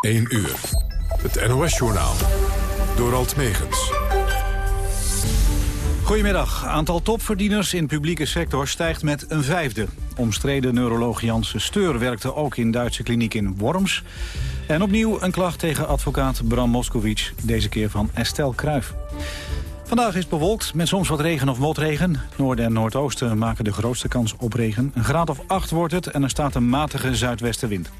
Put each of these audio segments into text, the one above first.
1 uur. Het NOS-journaal. Door Alt Megens. Goedemiddag. Aantal topverdieners in publieke sector stijgt met een vijfde. Omstreden neuroloog Janse Steur werkte ook in Duitse kliniek in Worms. En opnieuw een klacht tegen advocaat Bram Moskowitz, deze keer van Estelle Kruijf. Vandaag is bewolkt met soms wat regen of motregen. Noorden en noordoosten maken de grootste kans op regen. Een graad of 8 wordt het en er staat een matige zuidwestenwind.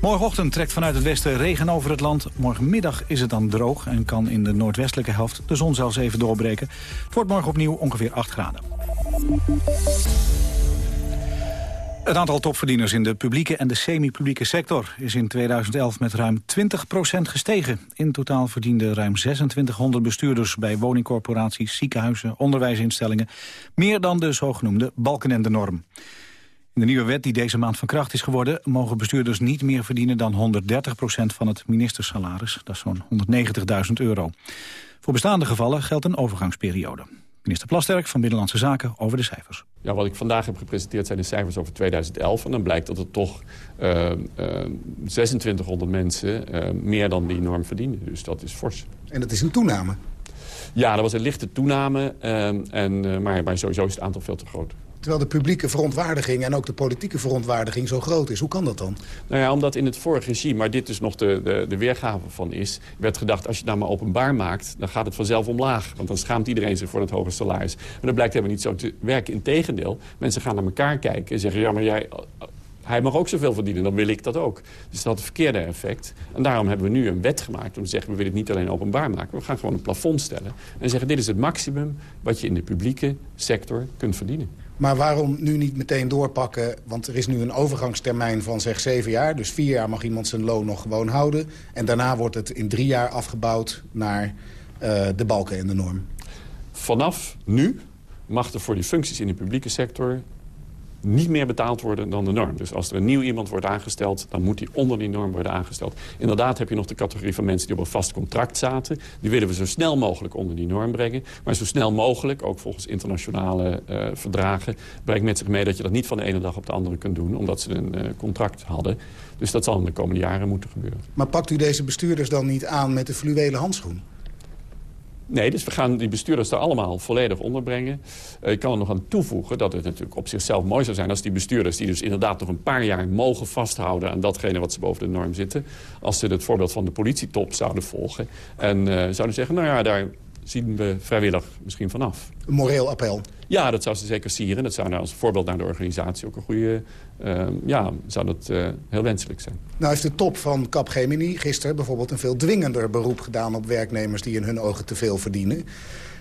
Morgenochtend trekt vanuit het westen regen over het land. Morgenmiddag is het dan droog en kan in de noordwestelijke helft de zon zelfs even doorbreken. Het wordt morgen opnieuw ongeveer 8 graden. Het aantal topverdieners in de publieke en de semi-publieke sector is in 2011 met ruim 20% gestegen. In totaal verdienden ruim 2600 bestuurders bij woningcorporaties, ziekenhuizen, onderwijsinstellingen meer dan de zogenoemde balken en de norm. In de nieuwe wet die deze maand van kracht is geworden... mogen bestuurders niet meer verdienen dan 130% van het ministersalaris. Dat is zo'n 190.000 euro. Voor bestaande gevallen geldt een overgangsperiode. Minister Plasterk van Binnenlandse Zaken over de cijfers. Ja, wat ik vandaag heb gepresenteerd zijn de cijfers over 2011. En dan blijkt dat er toch uh, uh, 2600 mensen uh, meer dan die norm verdienen. Dus dat is fors. En dat is een toename? Ja, dat was een lichte toename. en, maar, maar sowieso is het aantal veel te groot. Terwijl de publieke verontwaardiging en ook de politieke verontwaardiging zo groot is. Hoe kan dat dan? Nou ja, omdat in het vorige regime, maar dit dus nog de, de, de weergave van is... werd gedacht, als je het nou maar openbaar maakt, dan gaat het vanzelf omlaag. Want dan schaamt iedereen zich voor het hoge salaris. Maar dat blijkt helemaal niet zo te werken. Integendeel, mensen gaan naar elkaar kijken en zeggen... ja, maar jij, hij mag ook zoveel verdienen, dan wil ik dat ook. Dus dat had het verkeerde effect. En daarom hebben we nu een wet gemaakt om te zeggen... we willen het niet alleen openbaar maken, we gaan gewoon een plafond stellen... en zeggen dit is het maximum wat je in de publieke sector kunt verdienen. Maar waarom nu niet meteen doorpakken? Want er is nu een overgangstermijn van zeg zeven jaar. Dus vier jaar mag iemand zijn loon nog gewoon houden. En daarna wordt het in drie jaar afgebouwd naar uh, de balken en de norm. Vanaf nu mag er voor die functies in de publieke sector niet meer betaald worden dan de norm. Dus als er een nieuw iemand wordt aangesteld, dan moet die onder die norm worden aangesteld. Inderdaad heb je nog de categorie van mensen die op een vast contract zaten. Die willen we zo snel mogelijk onder die norm brengen. Maar zo snel mogelijk, ook volgens internationale uh, verdragen... brengt met zich mee dat je dat niet van de ene dag op de andere kunt doen... omdat ze een uh, contract hadden. Dus dat zal in de komende jaren moeten gebeuren. Maar pakt u deze bestuurders dan niet aan met de fluwelen handschoen? Nee, dus we gaan die bestuurders daar allemaal volledig onderbrengen. Uh, ik kan er nog aan toevoegen dat het natuurlijk op zichzelf mooi zou zijn... als die bestuurders die dus inderdaad nog een paar jaar mogen vasthouden... aan datgene wat ze boven de norm zitten... als ze het voorbeeld van de politietop zouden volgen... en uh, zouden zeggen, nou ja, daar zien we vrijwillig misschien vanaf. Een moreel appel. Ja, dat zou ze zeker sieren. Dat zou nou als voorbeeld naar de organisatie ook een goede... Uh, ja, zou dat uh, heel wenselijk zijn. Nou heeft de top van Capgemini gisteren bijvoorbeeld... een veel dwingender beroep gedaan op werknemers... die in hun ogen te veel verdienen.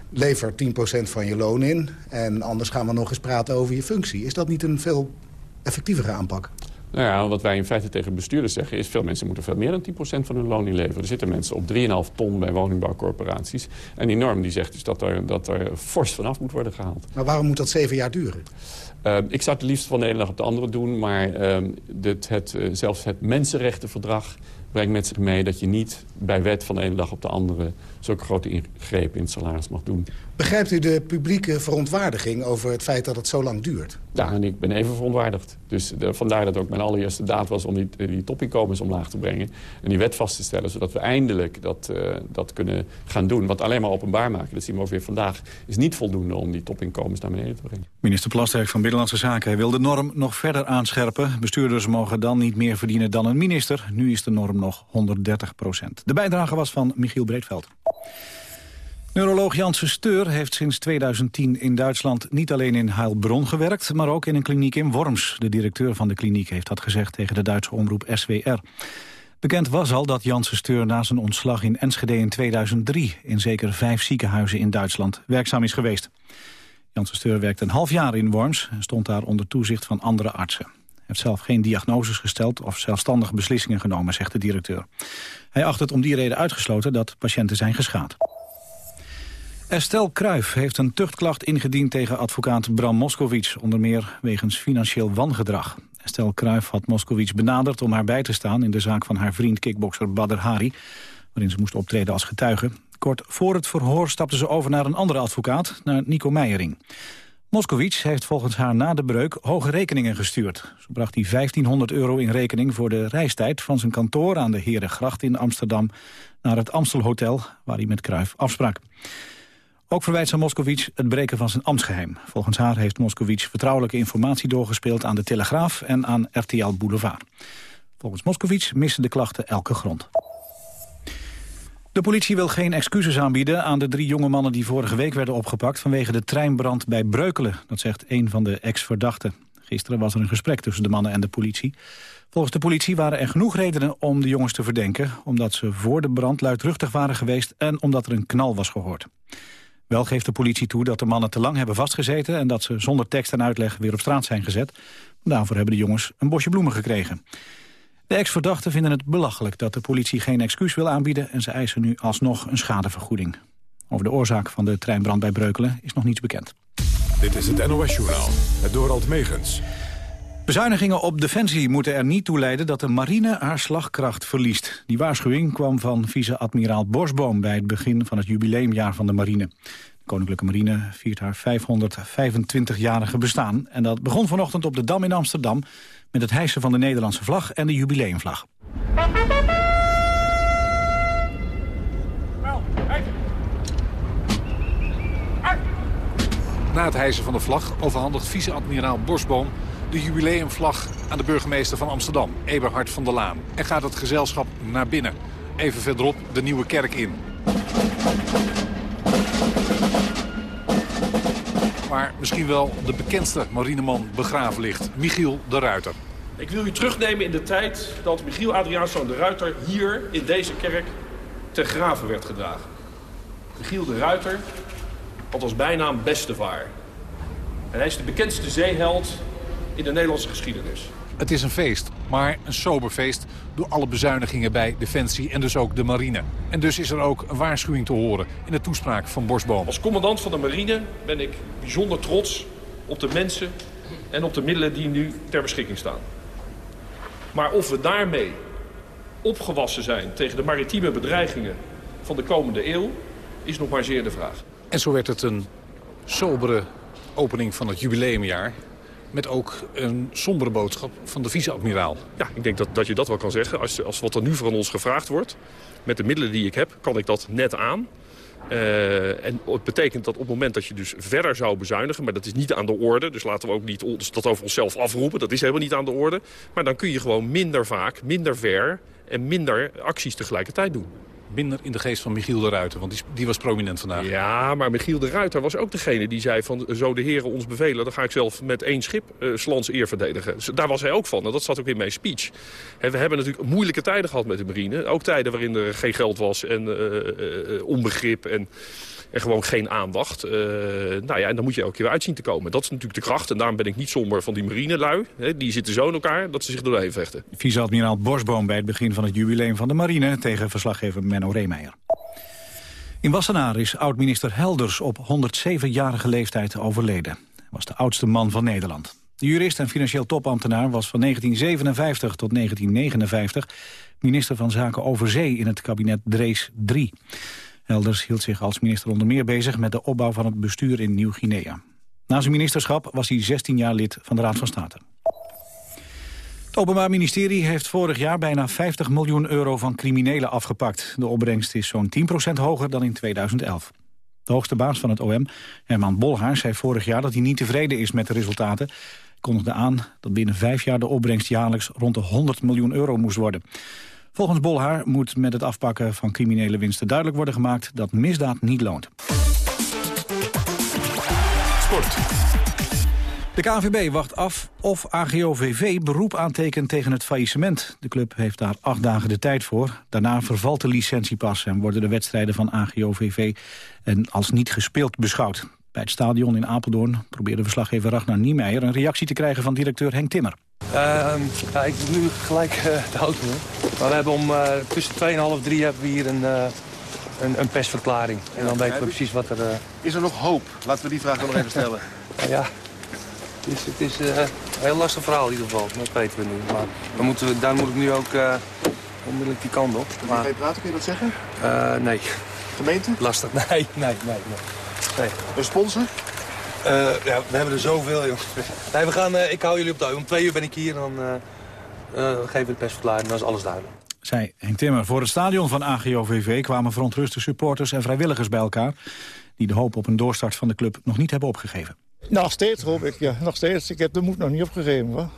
Lever 10% van je loon in en anders gaan we nog eens praten over je functie. Is dat niet een veel effectievere aanpak? Nou ja, wat wij in feite tegen bestuurders zeggen is... veel mensen moeten veel meer dan 10% van hun loon inleveren. Er zitten mensen op 3,5 ton bij woningbouwcorporaties. En die norm die zegt dus dat er, dat er fors vanaf moet worden gehaald. Maar waarom moet dat zeven jaar duren? Uh, ik zou het liefst van de ene dag op de andere doen. Maar uh, dit, het, uh, zelfs het mensenrechtenverdrag brengt met zich mee... dat je niet bij wet van de ene dag op de andere... zulke grote ingrepen in het salaris mag doen. Begrijpt u de publieke verontwaardiging over het feit dat het zo lang duurt? Ja, en ik ben even verontwaardigd. Dus de, vandaar dat ook mijn allereerste daad was om die, die topinkomens omlaag te brengen. En die wet vast te stellen, zodat we eindelijk dat, uh, dat kunnen gaan doen. Want alleen maar openbaar maken, dat zien we ook weer vandaag... is niet voldoende om die topinkomens naar beneden te brengen. Minister Plasterk van Binnenlandse Zaken wil de norm nog verder aanscherpen. Bestuurders mogen dan niet meer verdienen dan een minister. Nu is de norm nog 130 procent. De bijdrage was van Michiel Breedveld. Neuroloog Janssen Steur heeft sinds 2010 in Duitsland niet alleen in Heilbronn gewerkt, maar ook in een kliniek in Worms. De directeur van de kliniek heeft dat gezegd tegen de Duitse omroep SWR. Bekend was al dat Janssen Steur na zijn ontslag in Enschede in 2003 in zeker vijf ziekenhuizen in Duitsland werkzaam is geweest. Janssen Steur werkte een half jaar in Worms en stond daar onder toezicht van andere artsen. Hij heeft zelf geen diagnoses gesteld of zelfstandige beslissingen genomen, zegt de directeur. Hij acht het om die reden uitgesloten dat patiënten zijn geschaad. Estelle Kruijf heeft een tuchtklacht ingediend tegen advocaat Bram Moskowitz... onder meer wegens financieel wangedrag. Estelle Kruijf had Moskowitz benaderd om haar bij te staan... in de zaak van haar vriend kickbokser Badr Hari... waarin ze moest optreden als getuige. Kort voor het verhoor stapte ze over naar een andere advocaat, naar Nico Meijering. Moskowitz heeft volgens haar na de breuk hoge rekeningen gestuurd. Zo bracht hij 1500 euro in rekening voor de reistijd van zijn kantoor aan de Herengracht in Amsterdam naar het Amstelhotel, waar hij met Kruif afsprak. Ook verwijt ze Moskowitz het breken van zijn ambtsgeheim. Volgens haar heeft Moskowitz vertrouwelijke informatie doorgespeeld aan de Telegraaf en aan RTL Boulevard. Volgens Moskowitz missen de klachten elke grond. De politie wil geen excuses aanbieden aan de drie jonge mannen die vorige week werden opgepakt vanwege de treinbrand bij Breukelen. Dat zegt een van de ex-verdachten. Gisteren was er een gesprek tussen de mannen en de politie. Volgens de politie waren er genoeg redenen om de jongens te verdenken... omdat ze voor de brand luidruchtig waren geweest en omdat er een knal was gehoord. Wel geeft de politie toe dat de mannen te lang hebben vastgezeten... en dat ze zonder tekst en uitleg weer op straat zijn gezet. Daarvoor hebben de jongens een bosje bloemen gekregen. De ex-verdachten vinden het belachelijk dat de politie geen excuus wil aanbieden... en ze eisen nu alsnog een schadevergoeding. Over de oorzaak van de treinbrand bij Breukelen is nog niets bekend. Dit is het NOS-journaal, het Dorald Megens. Bezuinigingen op Defensie moeten er niet toe leiden dat de marine haar slagkracht verliest. Die waarschuwing kwam van vice-admiraal Bosboom bij het begin van het jubileumjaar van de marine. De Koninklijke Marine viert haar 525-jarige bestaan. En dat begon vanochtend op de Dam in Amsterdam met het hijsen van de Nederlandse vlag en de jubileumvlag. Na het hijsen van de vlag overhandigt vice-admiraal Bosboom de jubileumvlag aan de burgemeester van Amsterdam, Eberhard van der Laan. En gaat het gezelschap naar binnen. Even verderop de Nieuwe Kerk in. Waar misschien wel de bekendste marineman begraven ligt, Michiel de Ruiter. Ik wil u terugnemen in de tijd dat Michiel Adriaanszoon de Ruiter hier in deze kerk ter graven werd gedragen. Michiel de Ruiter had als bijnaam Bestevaar. En hij is de bekendste zeeheld in de Nederlandse geschiedenis. Het is een feest, maar een sober feest door alle bezuinigingen bij Defensie en dus ook de marine. En dus is er ook een waarschuwing te horen in de toespraak van Bosboom. Als commandant van de marine ben ik bijzonder trots op de mensen en op de middelen die nu ter beschikking staan. Maar of we daarmee opgewassen zijn tegen de maritieme bedreigingen van de komende eeuw... is nog maar zeer de vraag. En zo werd het een sobere opening van het jubileumjaar met ook een sombere boodschap van de vice-admiraal. Ja, ik denk dat, dat je dat wel kan zeggen. Als, als wat er nu van ons gevraagd wordt, met de middelen die ik heb, kan ik dat net aan. Uh, en het betekent dat op het moment dat je dus verder zou bezuinigen... maar dat is niet aan de orde, dus laten we ook niet ons dat over onszelf afroepen. Dat is helemaal niet aan de orde. Maar dan kun je gewoon minder vaak, minder ver en minder acties tegelijkertijd doen minder in de geest van Michiel de Ruiter? Want die, die, was prominent vandaag. Ja, maar Michiel de Ruiter was ook degene die zei van... zo de heren ons bevelen, dan ga ik zelf met één schip uh, Slans eer verdedigen. Daar was hij ook van en dat zat ook in mijn speech. we hebben natuurlijk moeilijke tijden gehad met de marine. Ook tijden waarin er geen geld was en uh, uh, onbegrip en en gewoon geen aandacht. Eh, nou ja, en dan moet je elke keer weer uitzien te komen. Dat is natuurlijk de kracht. En daarom ben ik niet somber van die marinelui. Die zitten zo in elkaar dat ze zich doorheen vechten. Vice-admiraal Bosboom bij het begin van het jubileum van de marine... tegen verslaggever Menno Reemeijer. In Wassenaar is oud-minister Helders op 107-jarige leeftijd overleden. Hij was de oudste man van Nederland. De jurist en financieel topambtenaar was van 1957 tot 1959 minister van Zaken Overzee in het kabinet Drees 3. Helders hield zich als minister onder meer bezig met de opbouw van het bestuur in Nieuw-Guinea. Na zijn ministerschap was hij 16 jaar lid van de Raad van State. Het Openbaar Ministerie heeft vorig jaar bijna 50 miljoen euro van criminelen afgepakt. De opbrengst is zo'n 10% hoger dan in 2011. De hoogste baas van het OM, Herman Bolhaar, zei vorig jaar dat hij niet tevreden is met de resultaten. Hij kondigde aan dat binnen vijf jaar de opbrengst jaarlijks rond de 100 miljoen euro moest worden. Volgens Bolhaar moet met het afpakken van criminele winsten duidelijk worden gemaakt dat misdaad niet loont. Sport. De KNVB wacht af of AGOVV beroep aantekent tegen het faillissement. De club heeft daar acht dagen de tijd voor. Daarna vervalt de licentie pas en worden de wedstrijden van AGOVV en als niet gespeeld beschouwd. Bij het stadion in Apeldoorn probeerde verslaggever Ragnar Niemeyer... een reactie te krijgen van directeur Henk Timmer. Uh, ja, ik doe nu gelijk uh, de auto. Maar we hebben om uh, tussen 2 en half 3 hebben we hier een, uh, een, een, persverklaring. En dan weten we precies wat er... Is er nog hoop? Laten we die vraag nog even stellen. ja, het is, het is een heel lastig verhaal in ieder geval. Dat weten we nu. Maar dan moeten we, daar moet ik nu ook onmiddellijk die kant op. Maar... Ga je praten, kun je dat zeggen? nee. Gemeente? Lastig, nee, nee, nee. nee. nee. Een sponsor? Ja, we hebben er zoveel, jongens. Nee, we gaan, ik hou jullie op de Om twee uur ben ik hier en dan geven we de persverklaring. Dan is alles duidelijk. Zij Henk Timmer. Voor het stadion van AGOVV kwamen verontruste supporters en vrijwilligers bij elkaar... die de hoop op een doorstart van de club nog niet hebben opgegeven. Nog steeds hoop ik, ja. Nog steeds. Ik heb de moed nog niet opgegeven, hoor.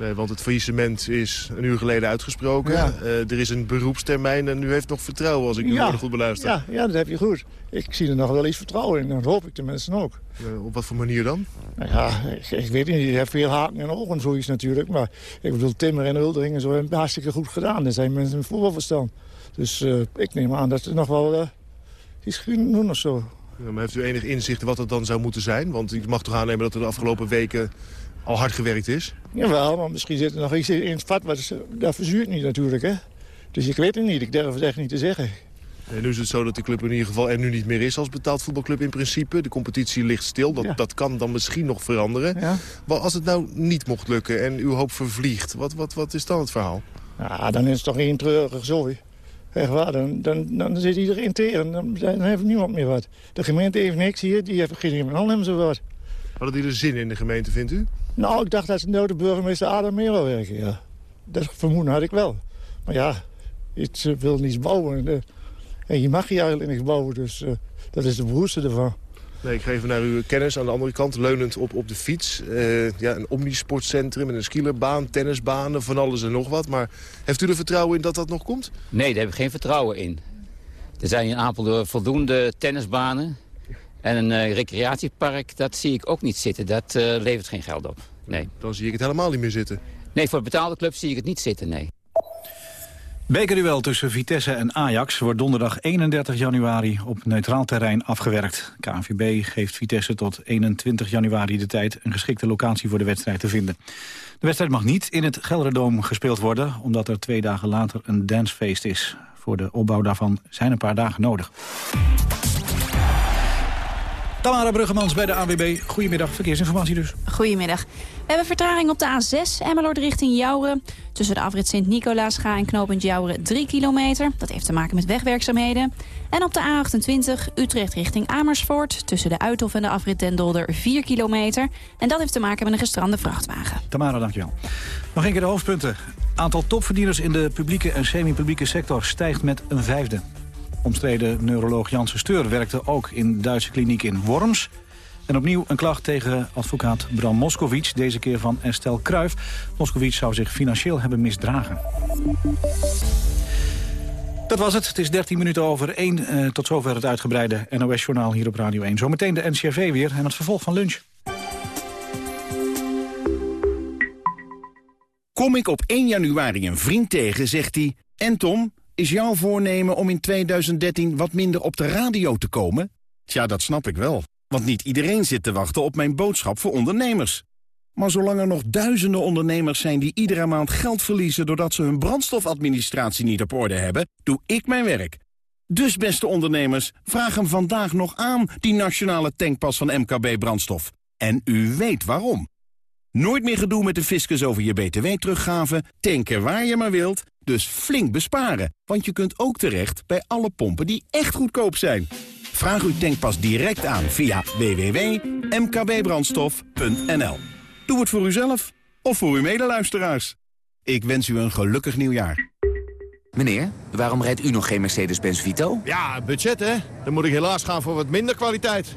Nee, want het faillissement is een uur geleden uitgesproken. Ja. Eh, er is een beroepstermijn en u heeft nog vertrouwen als ik woorden goed beluister. Ja, ja, dat heb je goed. Ik zie er nog wel iets vertrouwen in. Dat hoop ik tenminste ook. Eh, op wat voor manier dan? Nou ja, ik, ik weet niet. Je hebt veel haken en ogen zoiets natuurlijk. Maar ik bedoel, Timmer en Uldering en zo hebben het hartstikke goed gedaan. Er zijn mensen met voetbalverstand. Dus eh, ik neem aan dat ze nog wel eh, iets kunnen doen of zo. Ja, maar heeft u enig inzicht in wat het dan zou moeten zijn? Want ik mag toch aannemen dat er de afgelopen weken al hard gewerkt is? Jawel, maar misschien zit er nog iets in het vat. Wat, dat verzuurt niet natuurlijk, hè. Dus ik weet het niet. Ik durf het echt niet te zeggen. En nu is het zo dat de club in ieder geval er nu niet meer is als betaald voetbalclub in principe. De competitie ligt stil. Dat, Ja. dat kan dan misschien nog veranderen. Ja. Maar als het nou niet mocht lukken en uw hoop vervliegt, wat, wat, wat is dan het verhaal? Ja, dan is het toch één treurig zooi. Echt waar, dan, dan, dan zit iedereen tegen. Dan, dan heeft niemand meer wat. De gemeente heeft niks hier, die heeft geen iemand anders wat. Hadden die er zin in de gemeente, vindt u? Nou, ik dacht dat nou de burgemeester Adam meer wil werken, ja. Dat vermoeden had ik wel. Maar ja, iets eh, wil niets bouwen. En, eh, en je mag hier eigenlijk niks bouwen, dus eh, dat is de behoefte ervan. Nee, ik geef even naar uw kennis aan de andere kant, leunend op, op de fiets. Eh, ja, een omnisportcentrum en een skierbaan, tennisbanen, van alles en nog wat. Maar heeft u er vertrouwen in dat dat nog komt? Nee, daar heb ik geen vertrouwen in. Er zijn in Apeldoorn voldoende tennisbanen. En een recreatiepark, dat zie ik ook niet zitten. Dat eh, levert geen geld op. Nee. Dan zie ik het helemaal niet meer zitten. nee, voor betaalde clubs zie ik het niet zitten, nee. Bekerduel tussen Vitesse en Ajax wordt donderdag 31 januari op neutraal terrein afgewerkt. KNVB geeft Vitesse tot 21 januari de tijd een geschikte locatie voor de wedstrijd te vinden. De wedstrijd mag niet in het Gelderdoom gespeeld worden, omdat er twee dagen later een dancefeest is. Voor de opbouw daarvan zijn een paar dagen nodig. Tamara Bruggemans bij de AWB. Goedemiddag, verkeersinformatie dus. Goedemiddag. We hebben vertraging op de A6 Emmeloord richting Jouren. Tussen de afrit Sint-Nicolaasga en knooppunt Jouren 3 kilometer. Dat heeft te maken met wegwerkzaamheden. En op de A28 Utrecht richting Amersfoort. Tussen de Uithof en de afrit Den Dolder 4 kilometer. En dat heeft te maken met een gestrande vrachtwagen. Tamara, dankjewel. Nog een keer de hoofdpunten. Aantal topverdieners in de publieke en semi-publieke sector stijgt met een vijfde. Omstreden neuroloog Janssen Steur werkte ook in de Duitse kliniek in Worms. En opnieuw een klacht tegen advocaat Bram Moskowitz, deze keer van Estelle Kruijf. Moskowitz zou zich financieel hebben misdragen. Dat was het. Het is 13 minuten over 1. Eh, tot zover het uitgebreide NOS-journaal hier op Radio 1. Zometeen de NCRV weer en het vervolg van lunch. Kom ik op 1 januari een vriend tegen, zegt hij... En Tom, is jouw voornemen om in 2013 wat minder op de radio te komen? Tja, dat snap ik wel. Want niet iedereen zit te wachten op mijn boodschap voor ondernemers. Maar zolang er nog duizenden ondernemers zijn die iedere maand geld verliezen... doordat ze hun brandstofadministratie niet op orde hebben, doe ik mijn werk. Dus beste ondernemers, vraag hem vandaag nog aan, die nationale tankpas van MKB Brandstof. En u weet waarom. Nooit meer gedoe met de fiscus over je btw-teruggave, tanken waar je maar wilt, dus flink besparen. Want je kunt ook terecht bij alle pompen die echt goedkoop zijn. Vraag uw tankpas direct aan via www.mkbbrandstof.nl. Doe het voor uzelf of voor uw medeluisteraars. Ik wens u een gelukkig nieuwjaar. Meneer, waarom rijdt u nog geen Mercedes-Benz Vito? Ja, budget hè. Dan moet ik helaas gaan voor wat minder kwaliteit.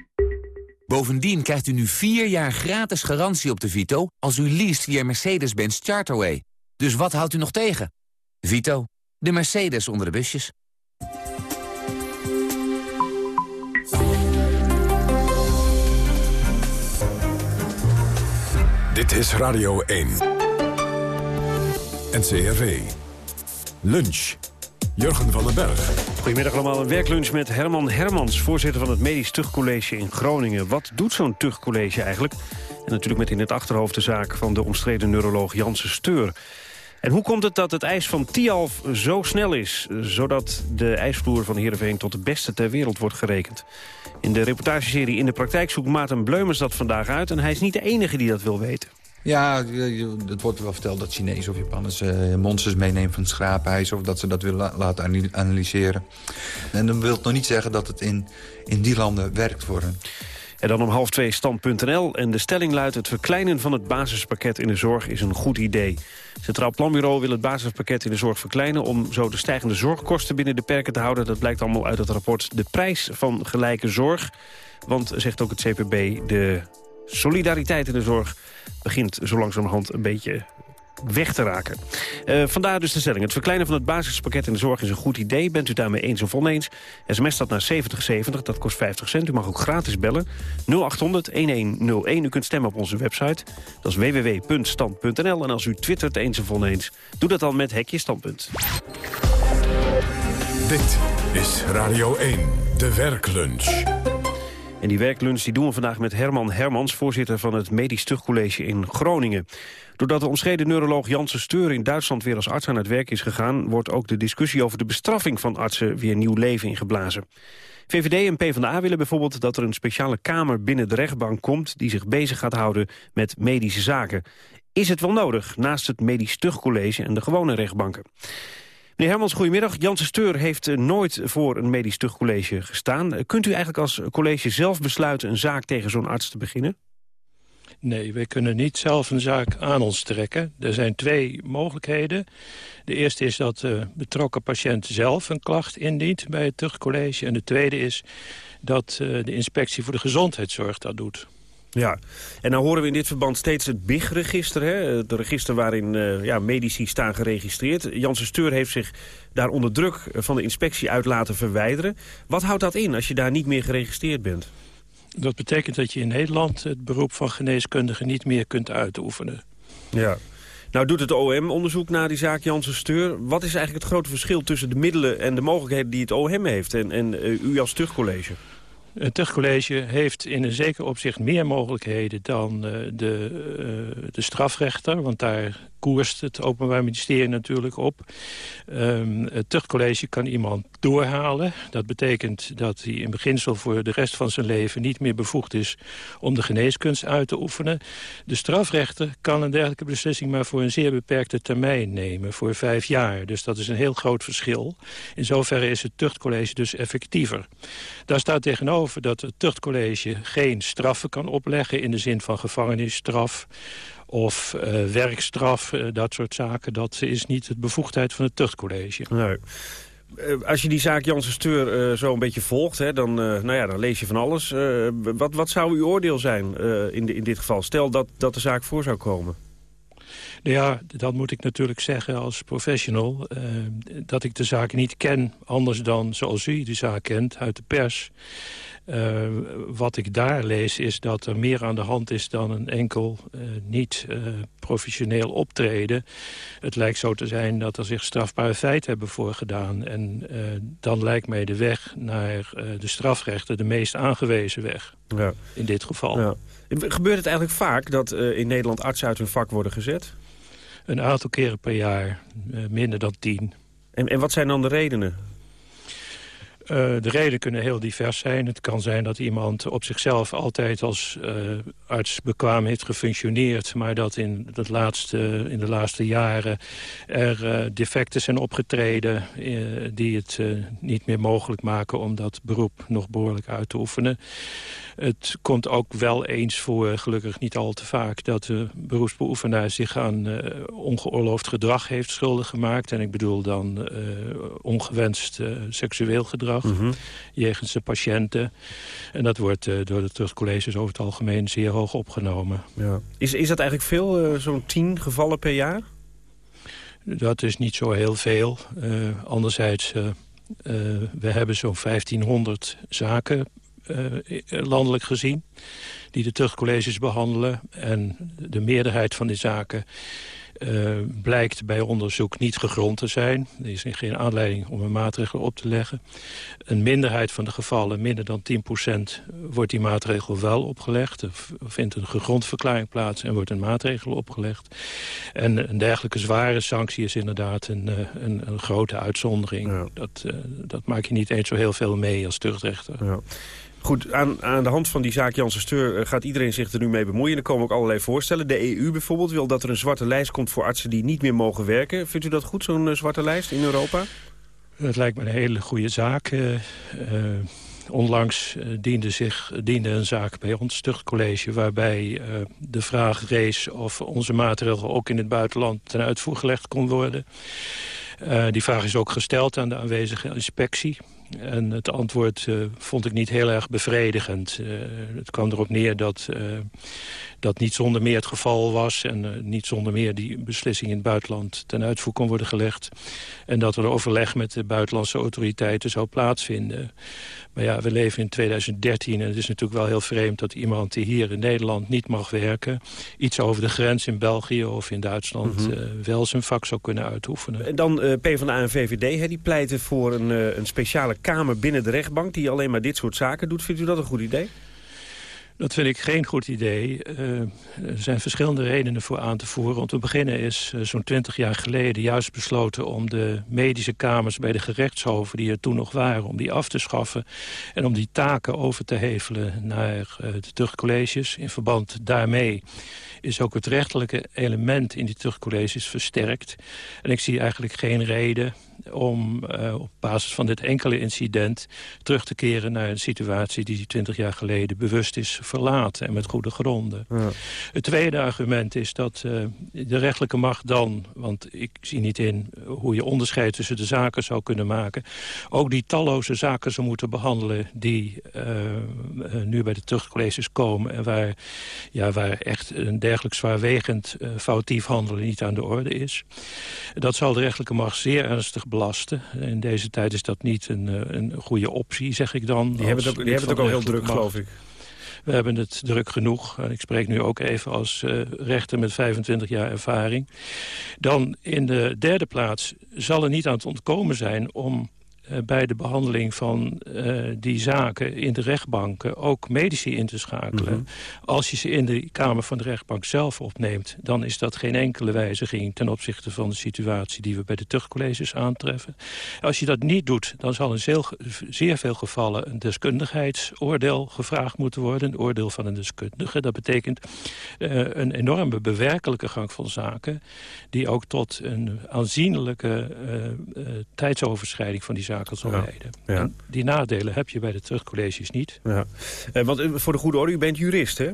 Bovendien krijgt u nu vier jaar gratis garantie op de Vito... als u leest via Mercedes-Benz Charterway. Dus wat houdt u nog tegen? Vito, de Mercedes onder de busjes. Dit is Radio 1. NCRV. Lunch. Jurgen van den Berg. Goedemiddag allemaal. Een werklunch met Herman Hermans, voorzitter van het Medisch Tuchtcollege in Groningen. Wat doet zo'n tuchtcollege eigenlijk? En natuurlijk met in het achterhoofd de zaak van de omstreden neuroloog Janssen Steur. En hoe komt het dat het ijs van Tialf zo snel is... zodat de ijsvloer van Heerenveen tot de beste ter wereld wordt gerekend? In de reportageserie In de Praktijk zoekt Maarten Bleumers dat vandaag uit... en hij is niet de enige die dat wil weten. Ja, het wordt wel verteld dat Chinezen of Japanners uh, monsters meenemen van schraapijs... of dat ze dat willen laten analyseren. En dat wil nog niet zeggen dat het in, in die landen werkt voor hen. En dan om half twee stand.nl. En de stelling luidt... het verkleinen van het basispakket in de zorg is een goed idee. Centraal Planbureau wil het basispakket in de zorg verkleinen... om zo de stijgende zorgkosten binnen de perken te houden. Dat blijkt allemaal uit het rapport De Prijs van Gelijke Zorg. Want, zegt ook het CPB, de solidariteit in de zorg begint zo langzamerhand een beetje weg te raken. Uh, vandaar dus de stelling. Het verkleinen van het basispakket in de zorg is een goed idee. Bent u daarmee eens of oneens? SMS staat naar 7070, dat kost 50 cent. U mag ook gratis bellen. 0800-1101. U kunt stemmen op onze website. Dat is www.stand.nl. En als u twittert eens of oneens, doe dat dan met Hekje Standpunt. Dit is Radio 1, de werklunch. En die werklunch die doen we vandaag met Herman Hermans... voorzitter van het Medisch Tuchtcollege in Groningen. Doordat de omschreden neuroloog Janssen Steur in Duitsland weer als arts aan het werk is gegaan... wordt ook de discussie over de bestraffing van artsen weer nieuw leven ingeblazen. VVD en PvdA willen bijvoorbeeld dat er een speciale kamer binnen de rechtbank komt... die zich bezig gaat houden met medische zaken. Is het wel nodig, naast het Medisch Tuchtcollege en de gewone rechtbanken? Meneer Hermans, goedemiddag. Janssen Steur heeft eh, nooit voor een medisch tuchtcollege gestaan. Eh, kunt u eigenlijk als college zelf besluiten een zaak tegen zo'n arts te beginnen? Nee, wij kunnen niet zelf een zaak aan ons trekken. Er zijn twee mogelijkheden. De eerste is dat de betrokken patiënt zelf een klacht indient bij het tuchtcollege. En de tweede is dat eh, de inspectie voor de gezondheidszorg dat doet. Ja, en nou horen we in dit verband steeds het BIG-register. Het register waarin uh, ja, medici staan geregistreerd. Janssen Steur heeft zich daar onder druk van de inspectie uit laten verwijderen. Wat houdt dat in als je daar niet meer geregistreerd bent? Dat betekent dat je in Nederland het beroep van geneeskundige niet meer kunt uitoefenen. Ja. Nou doet het OM onderzoek naar die zaak Janssen Steur. Wat is eigenlijk het grote verschil tussen de middelen en de mogelijkheden die het OM heeft en, en uh, u als tuchtcollege? Het tuchtcollege heeft in een zeker opzicht meer mogelijkheden dan uh, de, uh, de strafrechter. Want daar koerst het Openbaar Ministerie natuurlijk op. Um, het tuchtcollege kan iemand doorhalen. Dat betekent dat hij in beginsel voor de rest van zijn leven niet meer bevoegd is om de geneeskunst uit te oefenen. De strafrechter kan een dergelijke beslissing maar voor een zeer beperkte termijn nemen, voor vijf jaar. Dus dat is een heel groot verschil. In zoverre is het tuchtcollege dus effectiever. Daar staat tegenover dat het tuchtcollege geen straffen kan opleggen in de zin van gevangenisstraf of uh, werkstraf, uh, dat soort zaken. Dat is niet de bevoegdheid van het tuchtcollege. Nee. Uh, als je die zaak Janssen Steur zo een beetje volgt, hè, dan, nou ja, dan lees je van alles. wat, wat zou uw oordeel zijn in, de, in dit geval? Stel dat, dat de zaak voor zou komen. Nou ja, dat moet ik natuurlijk zeggen als professional. Uh, dat ik de zaak niet ken, anders dan zoals u de zaak kent, uit de pers. Uh, wat ik daar lees is dat er meer aan de hand is dan een enkel uh, niet professioneel optreden. Het lijkt zo te zijn dat er zich strafbare feiten hebben voorgedaan. En dan lijkt mij de weg naar de strafrechter de meest aangewezen weg. Ja. In dit geval. Ja. Gebeurt het eigenlijk vaak dat in Nederland artsen uit hun vak worden gezet? Een aantal keren per jaar, minder dan tien. En, en wat zijn dan de redenen? Uh, de redenen kunnen heel divers zijn. Het kan zijn dat iemand op zichzelf altijd als uh, arts bekwaam heeft gefunctioneerd... maar dat in, dat laatste, in de laatste jaren er uh, defecten zijn opgetreden... die het niet meer mogelijk maken om dat beroep nog behoorlijk uit te oefenen. Het komt ook wel eens voor, gelukkig niet al te vaak... dat de beroepsbeoefenaar zich aan uh, ongeoorloofd gedrag heeft schuldig gemaakt. En ik bedoel dan uh, ongewenst uh, seksueel gedrag Mhm. jegens de patiënten. En dat wordt door de terugcolleges over het algemeen zeer hoog opgenomen. Ja. Is, is dat eigenlijk veel, eh, zo'n tien gevallen per jaar? Dat is niet zo heel veel. Anderzijds, uh, we hebben zo'n 1500 zaken landelijk gezien... die de terugcolleges behandelen. En de meerderheid van die zaken uh, blijkt bij onderzoek niet gegrond te zijn. Er is geen aanleiding om een maatregel op te leggen. Een minderheid van de gevallen, minder dan 10%, wordt die maatregel wel opgelegd. Er vindt een gegrondverklaring plaats en wordt een maatregel opgelegd. En een dergelijke zware sanctie is inderdaad een, een, een grote uitzondering. Ja. Dat, uh, dat maak je niet eens zo heel veel mee als tuchtrechter. Ja. Goed, aan, aan de hand van die zaak Janssen Steur gaat iedereen zich er nu mee bemoeien. Er komen ook allerlei voorstellen. De EU bijvoorbeeld wil dat er een zwarte lijst komt voor artsen die niet meer mogen werken. Vindt u dat goed, zo'n uh, zwarte lijst in Europa? Dat lijkt me een hele goede zaak. Uh, onlangs diende, zich, diende een zaak bij ons tuchtcollege... waarbij de vraag rees of onze maatregel ook in het buitenland ten uitvoer gelegd kon worden. die vraag is ook gesteld aan de aanwezige inspectie. En het antwoord uh, vond ik niet heel erg bevredigend. Uh, het kwam erop neer dat uh, dat niet zonder meer het geval was... en niet zonder meer die beslissing in het buitenland ten uitvoer kon worden gelegd. En dat er overleg met de buitenlandse autoriteiten zou plaatsvinden. Maar ja, we leven in 2013 en het is natuurlijk wel heel vreemd... dat iemand die hier in Nederland niet mag werken... iets over de grens in België of in Duitsland mm -hmm. wel zijn vak zou kunnen uitoefenen. En dan uh, PvdA en VVD, die pleiten voor een, een speciale kamer binnen de rechtbank... die alleen maar dit soort zaken doet. Vindt u dat een goed idee? Dat vind ik geen goed idee. Uh, er zijn verschillende redenen voor aan te voeren. Om te beginnen is uh, zo'n twintig jaar geleden juist besloten... om de medische kamers bij de gerechtshoven die er toen nog waren... om die af te schaffen en om die taken over te hevelen naar uh, de terugcolleges. In verband daarmee is ook het rechtelijke element in die terugcolleges versterkt. En ik zie eigenlijk geen reden om uh, op basis van dit enkele incident... terug te keren naar een situatie die 20 jaar geleden bewust is verlaten... en met goede gronden. Ja. Het tweede argument is dat uh, de rechtelijke macht dan... want ik zie niet in hoe je onderscheid tussen de zaken zou kunnen maken... ook die talloze zaken zou moeten behandelen... die uh, nu bij de terugcolleges komen... en waar, ja, waar echt een dergelijk zwaarwegend foutief handelen niet aan de orde is. Dat zal de rechtelijke macht zeer ernstig belasten. In deze tijd is dat niet een, een goede optie, zeg ik dan. Die hebben het ook, die hebben het ook al heel druk, macht. geloof ik. We hebben het druk genoeg. En ik spreek nu ook even als uh, rechter met 25 jaar ervaring. Dan in de derde plaats zal er niet aan het ontkomen zijn om bij de behandeling van uh, die zaken in de rechtbanken ook medici in te schakelen. Mm -hmm. Als je ze in de Kamer van de rechtbank zelf opneemt... dan is dat geen enkele wijziging ten opzichte van de situatie... die we bij de terugcolleges aantreffen. Als je dat niet doet, dan zal in zeer, zeer veel gevallen... een deskundigheidsoordeel gevraagd moeten worden. Een oordeel van een deskundige. Dat betekent uh, een enorme bewerkelijke gang van zaken... die ook tot een aanzienlijke tijdsoverschrijding van die zaken Ja. Ja. Die nadelen heb je bij de terugcolleges niet. Ja. Eh, want voor de goede orde, u bent jurist, hè?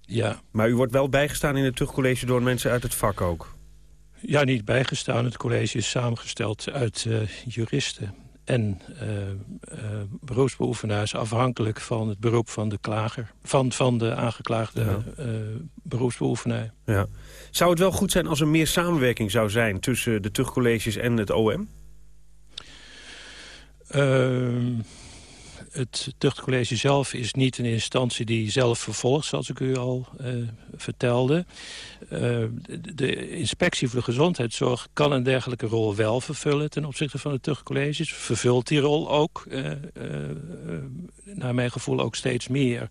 Ja. Maar u wordt wel bijgestaan in het terugcollege door mensen uit het vak ook? Ja, niet bijgestaan. Het college is samengesteld uit uh, juristen en uh, uh, beroepsbeoefenaars afhankelijk van het beroep van de klager, van, van de aangeklaagde ja. uh, beroepsbeoefenaar. Ja. Zou het wel goed zijn als er meer samenwerking zou zijn tussen de terugcolleges en het OM? Uh, het tuchtcollege zelf is niet een instantie die zelf vervolgt, zoals ik u al uh, vertelde. Uh, de, inspectie voor de gezondheidszorg kan een dergelijke rol wel vervullen ten opzichte van de tuchtcolleges. Vervult die rol ook, uh, naar mijn gevoel ook steeds meer.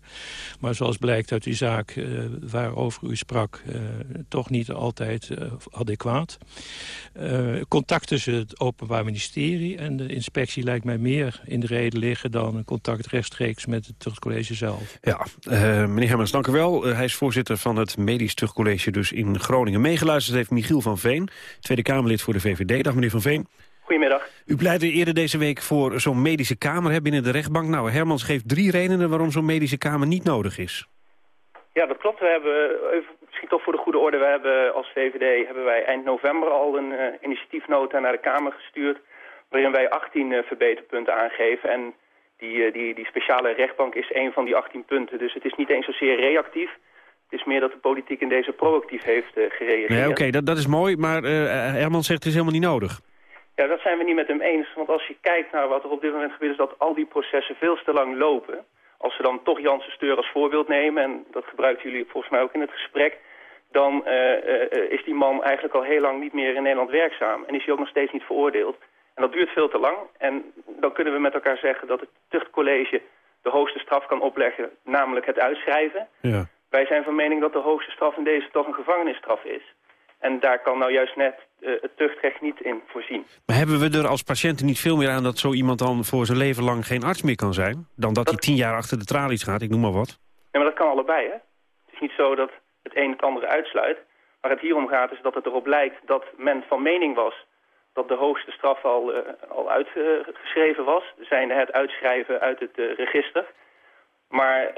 Maar zoals blijkt uit die zaak waarover u sprak, toch niet altijd adequaat. contact tussen het Openbaar Ministerie en de inspectie lijkt mij meer in de reden liggen dan een contact rechtstreeks met het tuchtcollege zelf. Ja, uh, meneer Hermans, dank u wel. Uh, hij is voorzitter van het Medisch Tuchtcollege dus in Groningen. Meegeluisterd heeft Michiel van Veen, Tweede Kamerlid voor de VVD. Dag meneer van Veen. Goedemiddag. U pleitte eerder deze week voor zo'n medische kamer hè, binnen de rechtbank. Nou, Hermans geeft drie redenen waarom zo'n medische kamer niet nodig is. Ja, dat klopt. We hebben, even, misschien toch voor de goede orde, we hebben als VVD hebben wij eind november al een uh, initiatiefnota naar de Kamer gestuurd. Waarin wij 18 uh, verbeterpunten aangeven. En die, uh, die, die speciale rechtbank is een van die 18 punten. Dus het is niet eens zozeer reactief. Het is meer dat de politiek in deze proactief heeft gereageerd. Nee, oké, okay, dat, dat is mooi. Maar Herman zegt het is helemaal niet nodig. Ja, dat zijn we niet met hem eens. Want als je kijkt naar wat er op dit moment gebeurt... is dat al die processen veel te lang lopen. Als we dan toch Janssen Steur als voorbeeld nemen... en dat gebruiken jullie volgens mij ook in het gesprek... dan uh, uh, is die man eigenlijk al heel lang niet meer in Nederland werkzaam. En is hij ook nog steeds niet veroordeeld. En dat duurt veel te lang. En dan kunnen we met elkaar zeggen dat het tuchtcollege... de hoogste straf kan opleggen, namelijk het uitschrijven. Ja. Wij zijn van mening dat de hoogste straf in deze toch een gevangenisstraf is. En daar kan nou juist net uh, het tuchtrecht niet in voorzien. Maar hebben we er als patiënten niet veel meer aan dat zo iemand dan voor zijn leven lang geen arts meer kan zijn? Dan dat, dat... hij tien jaar achter de tralies gaat, ik noem maar wat. Ja, maar dat kan allebei, hè? Het is niet zo dat het een het andere uitsluit. Waar het hier om gaat is dat het erop lijkt dat men van mening was dat de hoogste straf al, uh, al uitgeschreven was. Zijnde het uitschrijven uit het uh, register. Maar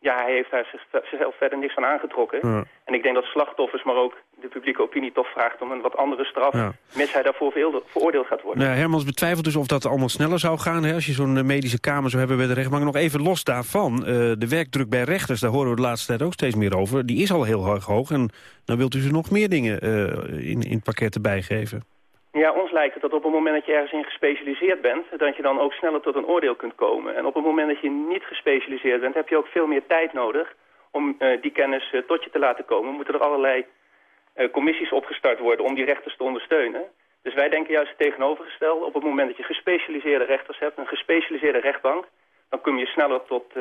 ja, hij heeft daar zichzelf verder niks van aangetrokken. Ja. En ik denk dat slachtoffers, maar ook de publieke opinie toch vraagt om een wat andere straf. Ja. Mis hij daarvoor veroordeeld gaat worden. Nou, Hermans betwijfelt dus of dat allemaal sneller zou gaan. Hè, als je zo'n medische kamer zou hebben bij de rechtbank. Nog even los daarvan. Uh, de werkdruk bij rechters, daar horen we de laatste tijd ook steeds meer over. Die is al heel erg hoog. En dan wilt u ze nog meer dingen uh, in, in het pakket erbij geven. Ja, ons lijkt het dat op het moment dat je ergens in gespecialiseerd bent... dat je dan ook sneller tot een oordeel kunt komen. En op het moment dat je niet gespecialiseerd bent... heb je ook veel meer tijd nodig om uh, die kennis uh, tot je te laten komen. Moeten er allerlei uh, commissies opgestart worden om die rechters te ondersteunen. Dus wij denken juist het tegenovergestelde. Op het moment dat je gespecialiseerde rechters hebt, een gespecialiseerde rechtbank... dan kom je sneller tot,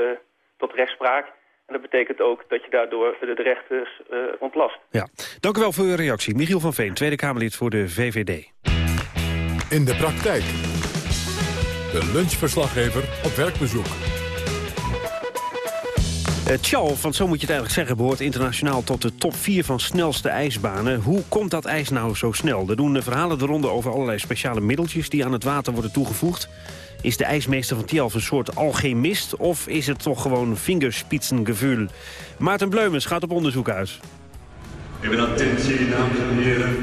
tot rechtspraak... En dat betekent ook dat je daardoor de rechters uh, ontlast. Ja, dank u wel voor uw reactie. Michiel van Veen, Tweede Kamerlid voor de VVD. In de praktijk. De lunchverslaggever op werkbezoek. Uh, Tjal, want zo moet je het eigenlijk zeggen, behoort internationaal tot de top 4 van snelste ijsbanen. Hoe komt dat ijs nou zo snel? Er doen de verhalen de ronde over allerlei speciale middeltjes die aan het water worden toegevoegd. Is de ijsmeester van Tialf een soort alchemist of is het toch gewoon vingerspitsengevoel? Maarten Bleumens gaat op onderzoek uit. Even attentie, dames en heren.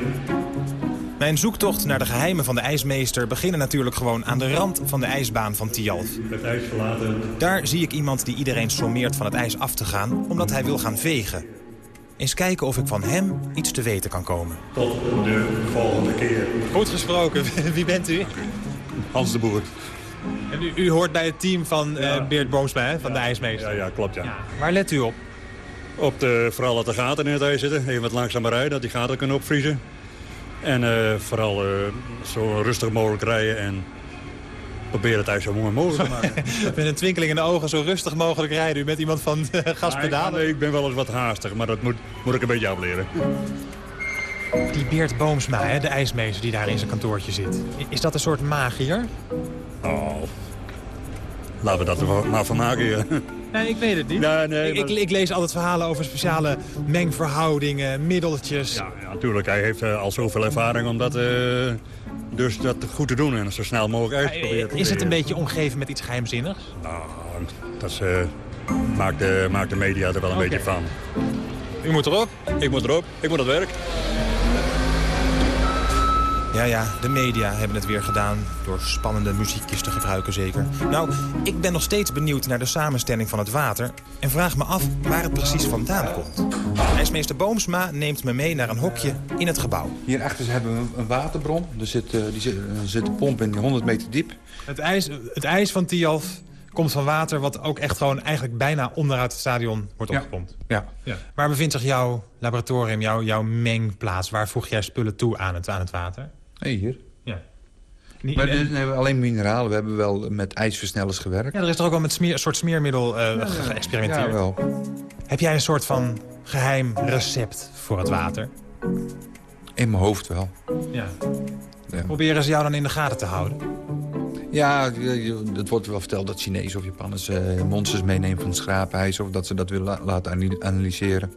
Mijn zoektocht naar de geheimen van de ijsmeester beginnen natuurlijk gewoon aan de rand van de ijsbaan van Tialf. Het ijs verlaten. Daar zie ik iemand die iedereen sommeert van het ijs af te gaan, omdat hij wil gaan vegen. Eens kijken of ik van hem iets te weten kan komen. Tot de volgende keer. Goed gesproken. Wie bent u? Hans de Boer. En u, u hoort bij het team van ja. uh, Beert Boomsma, hè, van ja. de ijsmeester? Ja, ja klopt, ja. ja. Waar let u op? Op de, vooral dat de gaten in het ijs zitten. Even wat langzamer rijden, dat die gaten kunnen opvriezen. En uh, vooral uh, zo rustig mogelijk rijden en proberen het ijs zo mooi mogelijk te maken. Met een twinkeling in de ogen zo rustig mogelijk rijden. U bent iemand van uh, gaspedalen? Nee, ik ben wel eens wat haastig, maar dat moet, moet ik een beetje afleren. Die Beert Boomsma, hè, de ijsmeester die daar in zijn kantoortje zit. Is dat een soort magier? Oh, laten we dat er maar van maken, ja. Nee, ik weet het niet. Nee, ik, maar... ik, ik, lees altijd verhalen over speciale mengverhoudingen, middeltjes. Ja, ja natuurlijk. Hij heeft uh, al zoveel ervaring om dat, uh, dus dat goed te doen en zo snel mogelijk uit te proberen. Is het een beetje omgeven met iets geheimzinnigs? Nou, dat is, uh, maakt, de, maakt de media er wel een okay. beetje van. U moet erop? Ik moet erop. Ik moet aan het werk. Ja, ja, de media hebben het weer gedaan. Door spannende muziekjes te gebruiken zeker. Nou, ik ben nog steeds benieuwd naar de samenstelling van het water... en vraag me af waar het precies vandaan komt. IJsmeester Boomsma neemt me mee naar een hokje in het gebouw. Hierachter hebben we een waterbron. Er zit, uh, die zit, er zit een pomp in 100 meter diep. Het ijs, het ijs van Tialf komt van water... wat ook echt gewoon eigenlijk bijna onderuit het stadion wordt opgepompt. Ja. ja. Waar bevindt zich jouw laboratorium, jouw, jouw mengplaats? Waar voeg jij spullen toe aan het, aan het water? Nee, hier. Ja. Niet, maar en... nee, alleen mineralen. We hebben wel met ijsversnellers gewerkt. Ja, er is toch ook wel met smeer, een soort smeermiddel uh, ja, geëxperimenteerd? Ja, wel. Heb jij een soort van geheim recept voor het water? In mijn hoofd wel. Ja. ja. Proberen ze jou dan in de gaten te houden? Ja, het wordt wel verteld dat Chinezen of Japanners uh, monsters meenemen van schraapijs... of dat ze dat willen laten analyseren.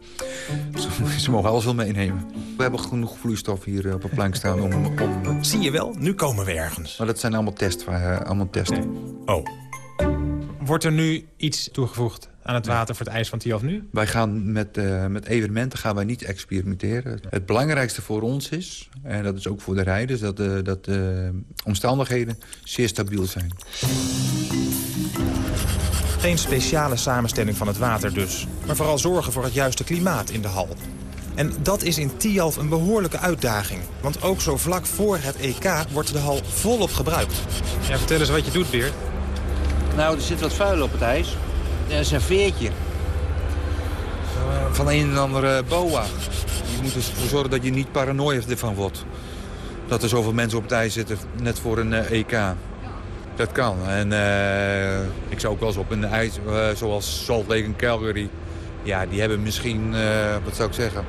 Ze, ze, mogen alles wel meenemen. We hebben genoeg vloeistof hier op het plank staan om... om... Zie je wel, nu komen we ergens. Maar dat zijn allemaal, test, uh, allemaal testen. Oh. Wordt er nu iets toegevoegd aan het water voor het ijs van Tialf nu? Wij gaan met, uh, met evenementen gaan wij niet experimenteren. Het belangrijkste voor ons is, en dat is ook voor de rijders... dat, uh, dat de omstandigheden zeer stabiel zijn. Geen speciale samenstelling van het water dus. Maar vooral zorgen voor het juiste klimaat in de hal. En dat is in Tialf een behoorlijke uitdaging. Want ook zo vlak voor het EK wordt de hal volop gebruikt. Ja, vertel eens wat je doet, Beert. Nou, er zit wat vuil op het ijs. Dat is een veertje. Van een en ander boa. Je moet ervoor zorgen dat je niet paranoia ervan wordt. Dat er zoveel mensen op het ijs zitten, net voor een EK. Dat kan. En uh, ik zou ook wel eens op een ijs, zoals Salt Lake en Calgary... Ja, die hebben misschien, wat zou ik zeggen...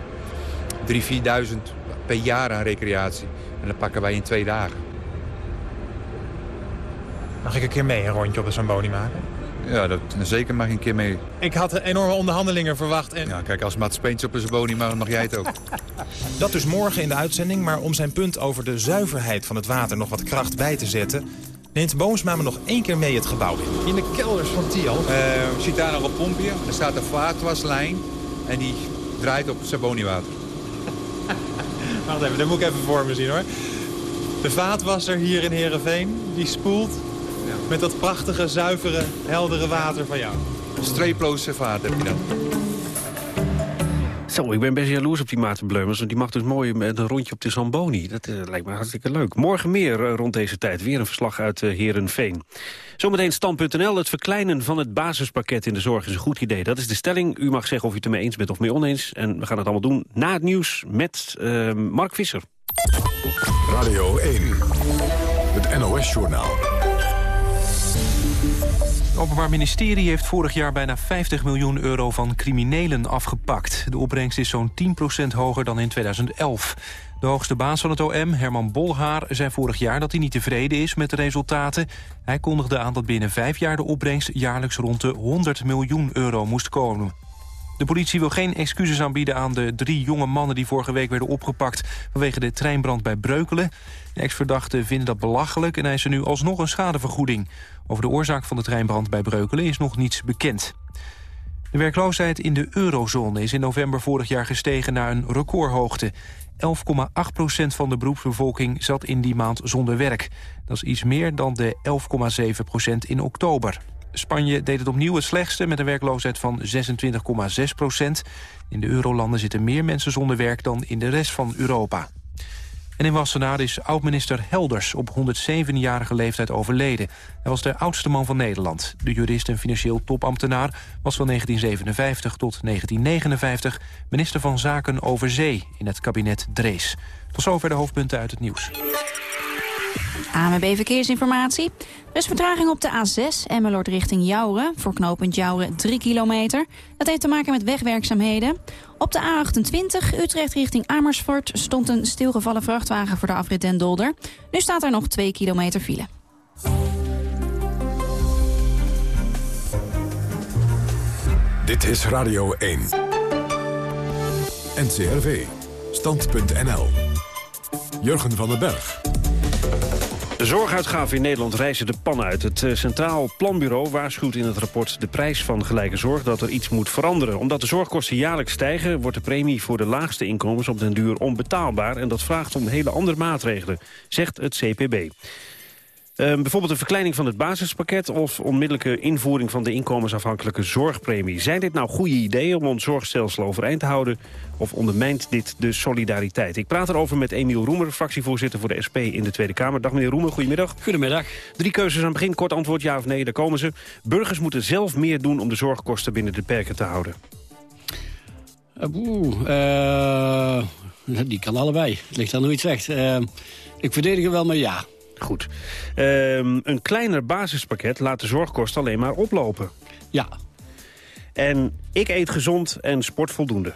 3.000, 4.000 per jaar aan recreatie. En dat pakken wij in twee dagen. Mag ik een keer mee een rondje op de Zamboni maken? Ja, dat, zeker mag je een keer mee. Ik had enorme onderhandelingen verwacht. En... Ja, kijk, als Mats Speens op een Zamboni mag, mag jij het ook. dat dus morgen in de uitzending, maar om zijn punt over de zuiverheid van het water nog wat kracht bij te zetten... neemt Boomsma me nog één keer mee het gebouw in. In de kelders van Tial. Uh, je ziet daar nog een pompje, er staat een vaatwaslijn en die draait op Saboniwater. Wacht even, dat moet ik even voor me zien hoor. De vaatwasser hier in Heerenveen, die spoelt. Met dat prachtige, zuivere, heldere water van jou. Streeploze vaat heb je dan. Zo, ik ben best jaloers op die Maarten Bleumers. Want die mag dus mooi met een rondje op de Zamboni. Dat uh, lijkt me hartstikke leuk. Morgen meer uh, rond deze tijd. Weer een verslag uit uh, Herenveen. Zometeen stand.nl. Het verkleinen van het basispakket in de zorg is een goed idee. Dat is de stelling. U mag zeggen of u het ermee eens bent of mee oneens. En we gaan het allemaal doen na het nieuws met Mark Visser. Radio 1. Het NOS-journaal. Het Openbaar Ministerie heeft vorig jaar bijna 50 miljoen euro van criminelen afgepakt. De opbrengst is zo'n 10% hoger dan in 2011. De hoogste baas van het OM, Herman Bolhaar, zei vorig jaar dat hij niet tevreden is met de resultaten. Hij kondigde aan dat binnen vijf jaar de opbrengst jaarlijks rond de 100 miljoen euro moest komen. De politie wil geen excuses aanbieden aan de drie jonge mannen... die vorige week werden opgepakt vanwege de treinbrand bij Breukelen. De ex-verdachten vinden dat belachelijk en eisen nu alsnog een schadevergoeding. Over de oorzaak van de treinbrand bij Breukelen is nog niets bekend. De werkloosheid in de eurozone is in november vorig jaar gestegen naar een recordhoogte. 11,8% van de beroepsbevolking zat in die maand zonder werk. Dat is iets meer dan de 11,7% in oktober. Spanje deed het opnieuw het slechtste met een werkloosheid van 26,6 procent. In de eurolanden zitten meer mensen zonder werk dan in de rest van Europa. En in Wassenaar is oud-minister Helders op 107-jarige leeftijd overleden. Hij was de oudste man van Nederland. De jurist en financieel topambtenaar was van 1957 tot 1959... minister van Zaken over Zee in het kabinet Drees. Tot zover de hoofdpunten uit het nieuws. AMB Verkeersinformatie. Er is vertraging op de A6, Emmeloord richting Jouren. Voor knooppunt Jouren 3 kilometer. Dat heeft te maken met wegwerkzaamheden. Op de A28, Utrecht richting Amersfoort... stond een stilgevallen vrachtwagen voor de afrit Den Dolder. Nu staat er nog 2 kilometer file. Dit is Radio 1. NCRV. Stand.nl. Jurgen van den Berg. De zorguitgaven in Nederland reizen de pan uit. Het eh, Centraal Planbureau waarschuwt in het rapport de prijs van gelijke zorg dat er iets moet veranderen. Omdat de zorgkosten jaarlijks stijgen, wordt de premie voor de laagste inkomens op den duur onbetaalbaar. En dat vraagt om hele andere maatregelen, zegt het CPB. Uh, bijvoorbeeld een verkleining van het basispakket... of onmiddellijke invoering van de inkomensafhankelijke zorgpremie. Zijn dit nou goede ideeën om ons zorgstelsel overeind te houden... of ondermijnt dit de solidariteit? Ik praat erover met Emiel Roemer, fractievoorzitter voor de SP in de Tweede Kamer. Dag meneer Roemer, goedemiddag. Goedemiddag. Drie keuzes aan het begin, kort antwoord ja of nee, daar komen ze. Burgers moeten zelf meer doen om de zorgkosten binnen de perken te houden. Oeh, uh, die kan allebei. Ligt aan hoe je het zegt. Uh, ik verdedig hem wel, maar ja. Goed. Um, een kleiner basispakket laat de zorgkosten alleen maar oplopen. Ja. En ik eet gezond en sport voldoende.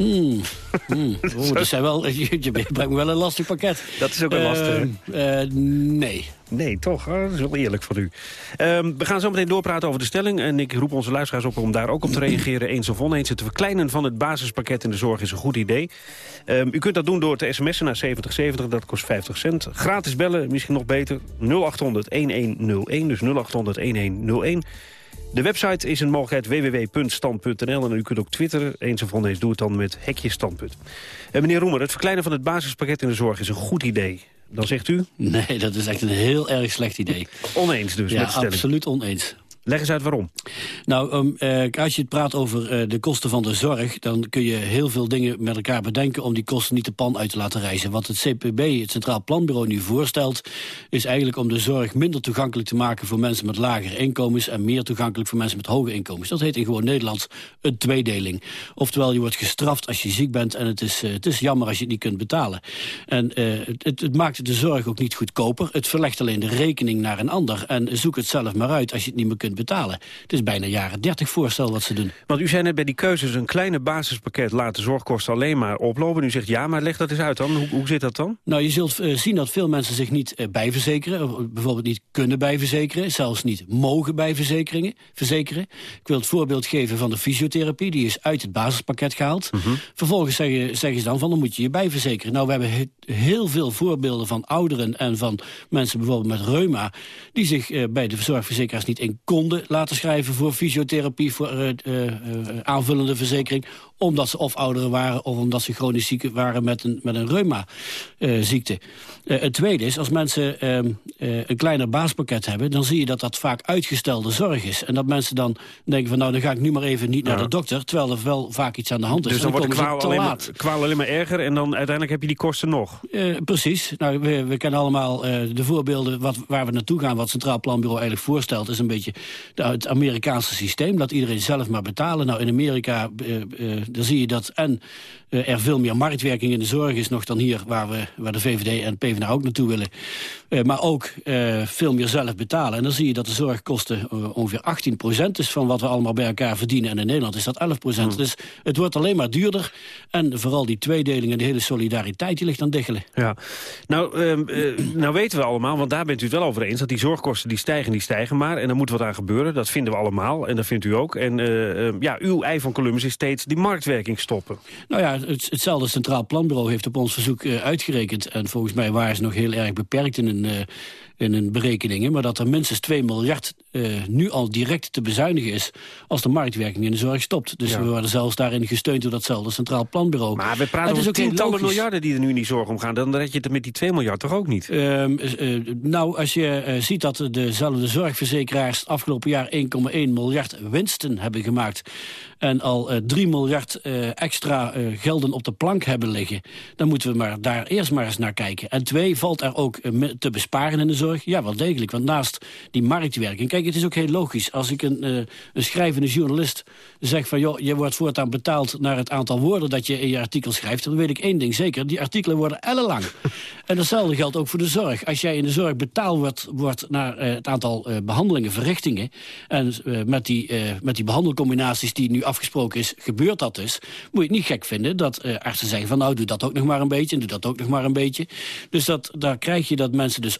Hmm. Hmm, oh, dat zijn wel, je, je brengt wel een lastig pakket. Dat is ook een lastig. Eh, nee. Nee, toch? Oh, dat is wel eerlijk van u. Ehm, we gaan zo meteen doorpraten over de stelling. En ik roep onze luisteraars op om daar ook op te reageren. Eens of oneens. Het verkleinen van het basispakket in de zorg is een goed idee. Ehm, u kunt dat doen door te sms'en naar 7070. Dat kost 50 cent. Gratis bellen, misschien nog beter. 0800-1101. Dus 0800-1101. De website is een mogelijkheid www.stand.nl. En u kunt ook twitteren. Eens of oneens, doe het dan met hekje standpunt. Uh, meneer Roemer, het verkleinen van het basispakket in de zorg is een goed idee. Dan zegt u? Nee, dat is echt een heel erg slecht idee. Oneens dus ja, met de stelling? absoluut oneens. Leg eens uit waarom. Nou, um, uh, als je het praat over uh, de kosten van de zorg... dan kun je heel veel dingen met elkaar bedenken... om die kosten niet de pan uit te laten reizen. Wat het CPB, het Centraal Planbureau, nu voorstelt... is eigenlijk om de zorg minder toegankelijk te maken... voor mensen met lagere inkomens... en meer toegankelijk voor mensen met hoge inkomens. Dat heet in gewoon Nederlands een tweedeling. Oftewel, je wordt gestraft als je ziek bent... en het is, uh, het is jammer als je het niet kunt betalen. En het, het maakt de zorg ook niet goedkoper. Het verlegt alleen de rekening naar een ander. En zoek het zelf maar uit als je het niet meer kunt betalen. Het is bijna jaren 30 voorstel wat ze doen. Want u zei net bij die keuzes een kleine basispakket laat de zorgkosten alleen maar oplopen. U zegt ja, maar leg dat eens uit dan. Hoe, hoe zit dat dan? Nou, je zult uh, zien dat veel mensen zich niet uh, bijverzekeren. Bijvoorbeeld niet kunnen bijverzekeren. Zelfs niet mogen bijverzekeren. Verzekeren. Ik wil het voorbeeld geven van de fysiotherapie. Die is uit het basispakket gehaald. Mhm. Mm -hmm. Vervolgens zeggen, zeggen ze dan van dan moet je je bijverzekeren. Nou, we hebben he heel veel voorbeelden van ouderen en van mensen bijvoorbeeld met reuma... die zich uh, bij de zorgverzekeraars niet in laten schrijven voor fysiotherapie, voor uh, uh, aanvullende verzekering omdat ze of ouderen waren of omdat ze chronisch ziek waren met een, met een reuma-ziekte. Uh, het tweede is, als mensen uh, uh, een kleiner baaspakket hebben... dan zie je dat dat vaak uitgestelde zorg is. En dat mensen dan denken van nou, dan ga ik nu maar even niet ja. naar de dokter... terwijl er wel vaak iets aan de hand is. Dus dan, dan wordt de kwaal alleen, maar, kwaal alleen maar erger en dan uiteindelijk heb je die kosten nog. precies. Nou, we, we kennen allemaal de voorbeelden wat, waar we naartoe gaan... wat het Centraal Planbureau eigenlijk voorstelt... is een beetje de, het Amerikaanse systeem, dat iedereen zelf maar betalen. Nou, in Amerika dan zie je dat en uh, er veel meer marktwerking in de zorg is nog dan hier... waar, we, waar de VVD en PvdA ook naartoe willen. Uh, maar ook uh, veel meer zelf betalen. En dan zie je dat de zorgkosten ongeveer 18% is... van wat we allemaal bij elkaar verdienen. En in Nederland is dat 11% Hmm. Dus het wordt alleen maar duurder. En vooral die tweedeling en de hele solidariteit... die ligt aan diggelen. Ja. Nou, nou weten we allemaal, want daar bent u het wel over eens... dat die zorgkosten die stijgen, die stijgen maar. En er moet wat aan gebeuren. Dat vinden we allemaal. En dat vindt u ook. En ja, uw ei van Columbus is steeds die marktwerking stoppen. Nou ja, het, hetzelfde Centraal Planbureau heeft op ons verzoek uh, uitgerekend. En volgens mij waren ze nog heel erg beperkt in hun, uh, in hun berekeningen. Maar dat er minstens 2 miljard uh, nu al direct te bezuinigen is... als de marktwerking in de zorg stopt. Dus ja. we worden zelfs daarin gesteund door datzelfde Centraal Planbureau. Maar we praten over tientallen miljarden die er nu in die zorg omgaan. Dan red je het met die 2 miljard toch ook niet? nou, als je ziet dat dezelfde zorgverzekeraars... afgelopen jaar 1,1 miljard winsten hebben gemaakt... en al 3 miljard extra gelden op de plank hebben liggen... dan moeten we maar daar eerst maar eens naar kijken. En twee, valt er ook te besparen in de zorg? Ja, wel degelijk, want naast die marktwerking... Kijk, het is ook heel logisch. Als ik een, uh, een schrijvende journalist zeg van... joh, je wordt voortaan betaald naar het aantal woorden dat je in je artikel schrijft... dan weet ik één ding zeker, die artikelen worden ellenlang. en datzelfde geldt ook voor de zorg. Als jij in de zorg betaald wordt, wordt naar het aantal behandelingen, verrichtingen... en met, die, met die behandelcombinaties die nu afgesproken is, gebeurt dat dus... moet je het niet gek vinden dat artsen zeggen van nou doe dat ook nog maar een beetje en doe dat ook nog maar een beetje. Dus dat, daar krijg je dat mensen dus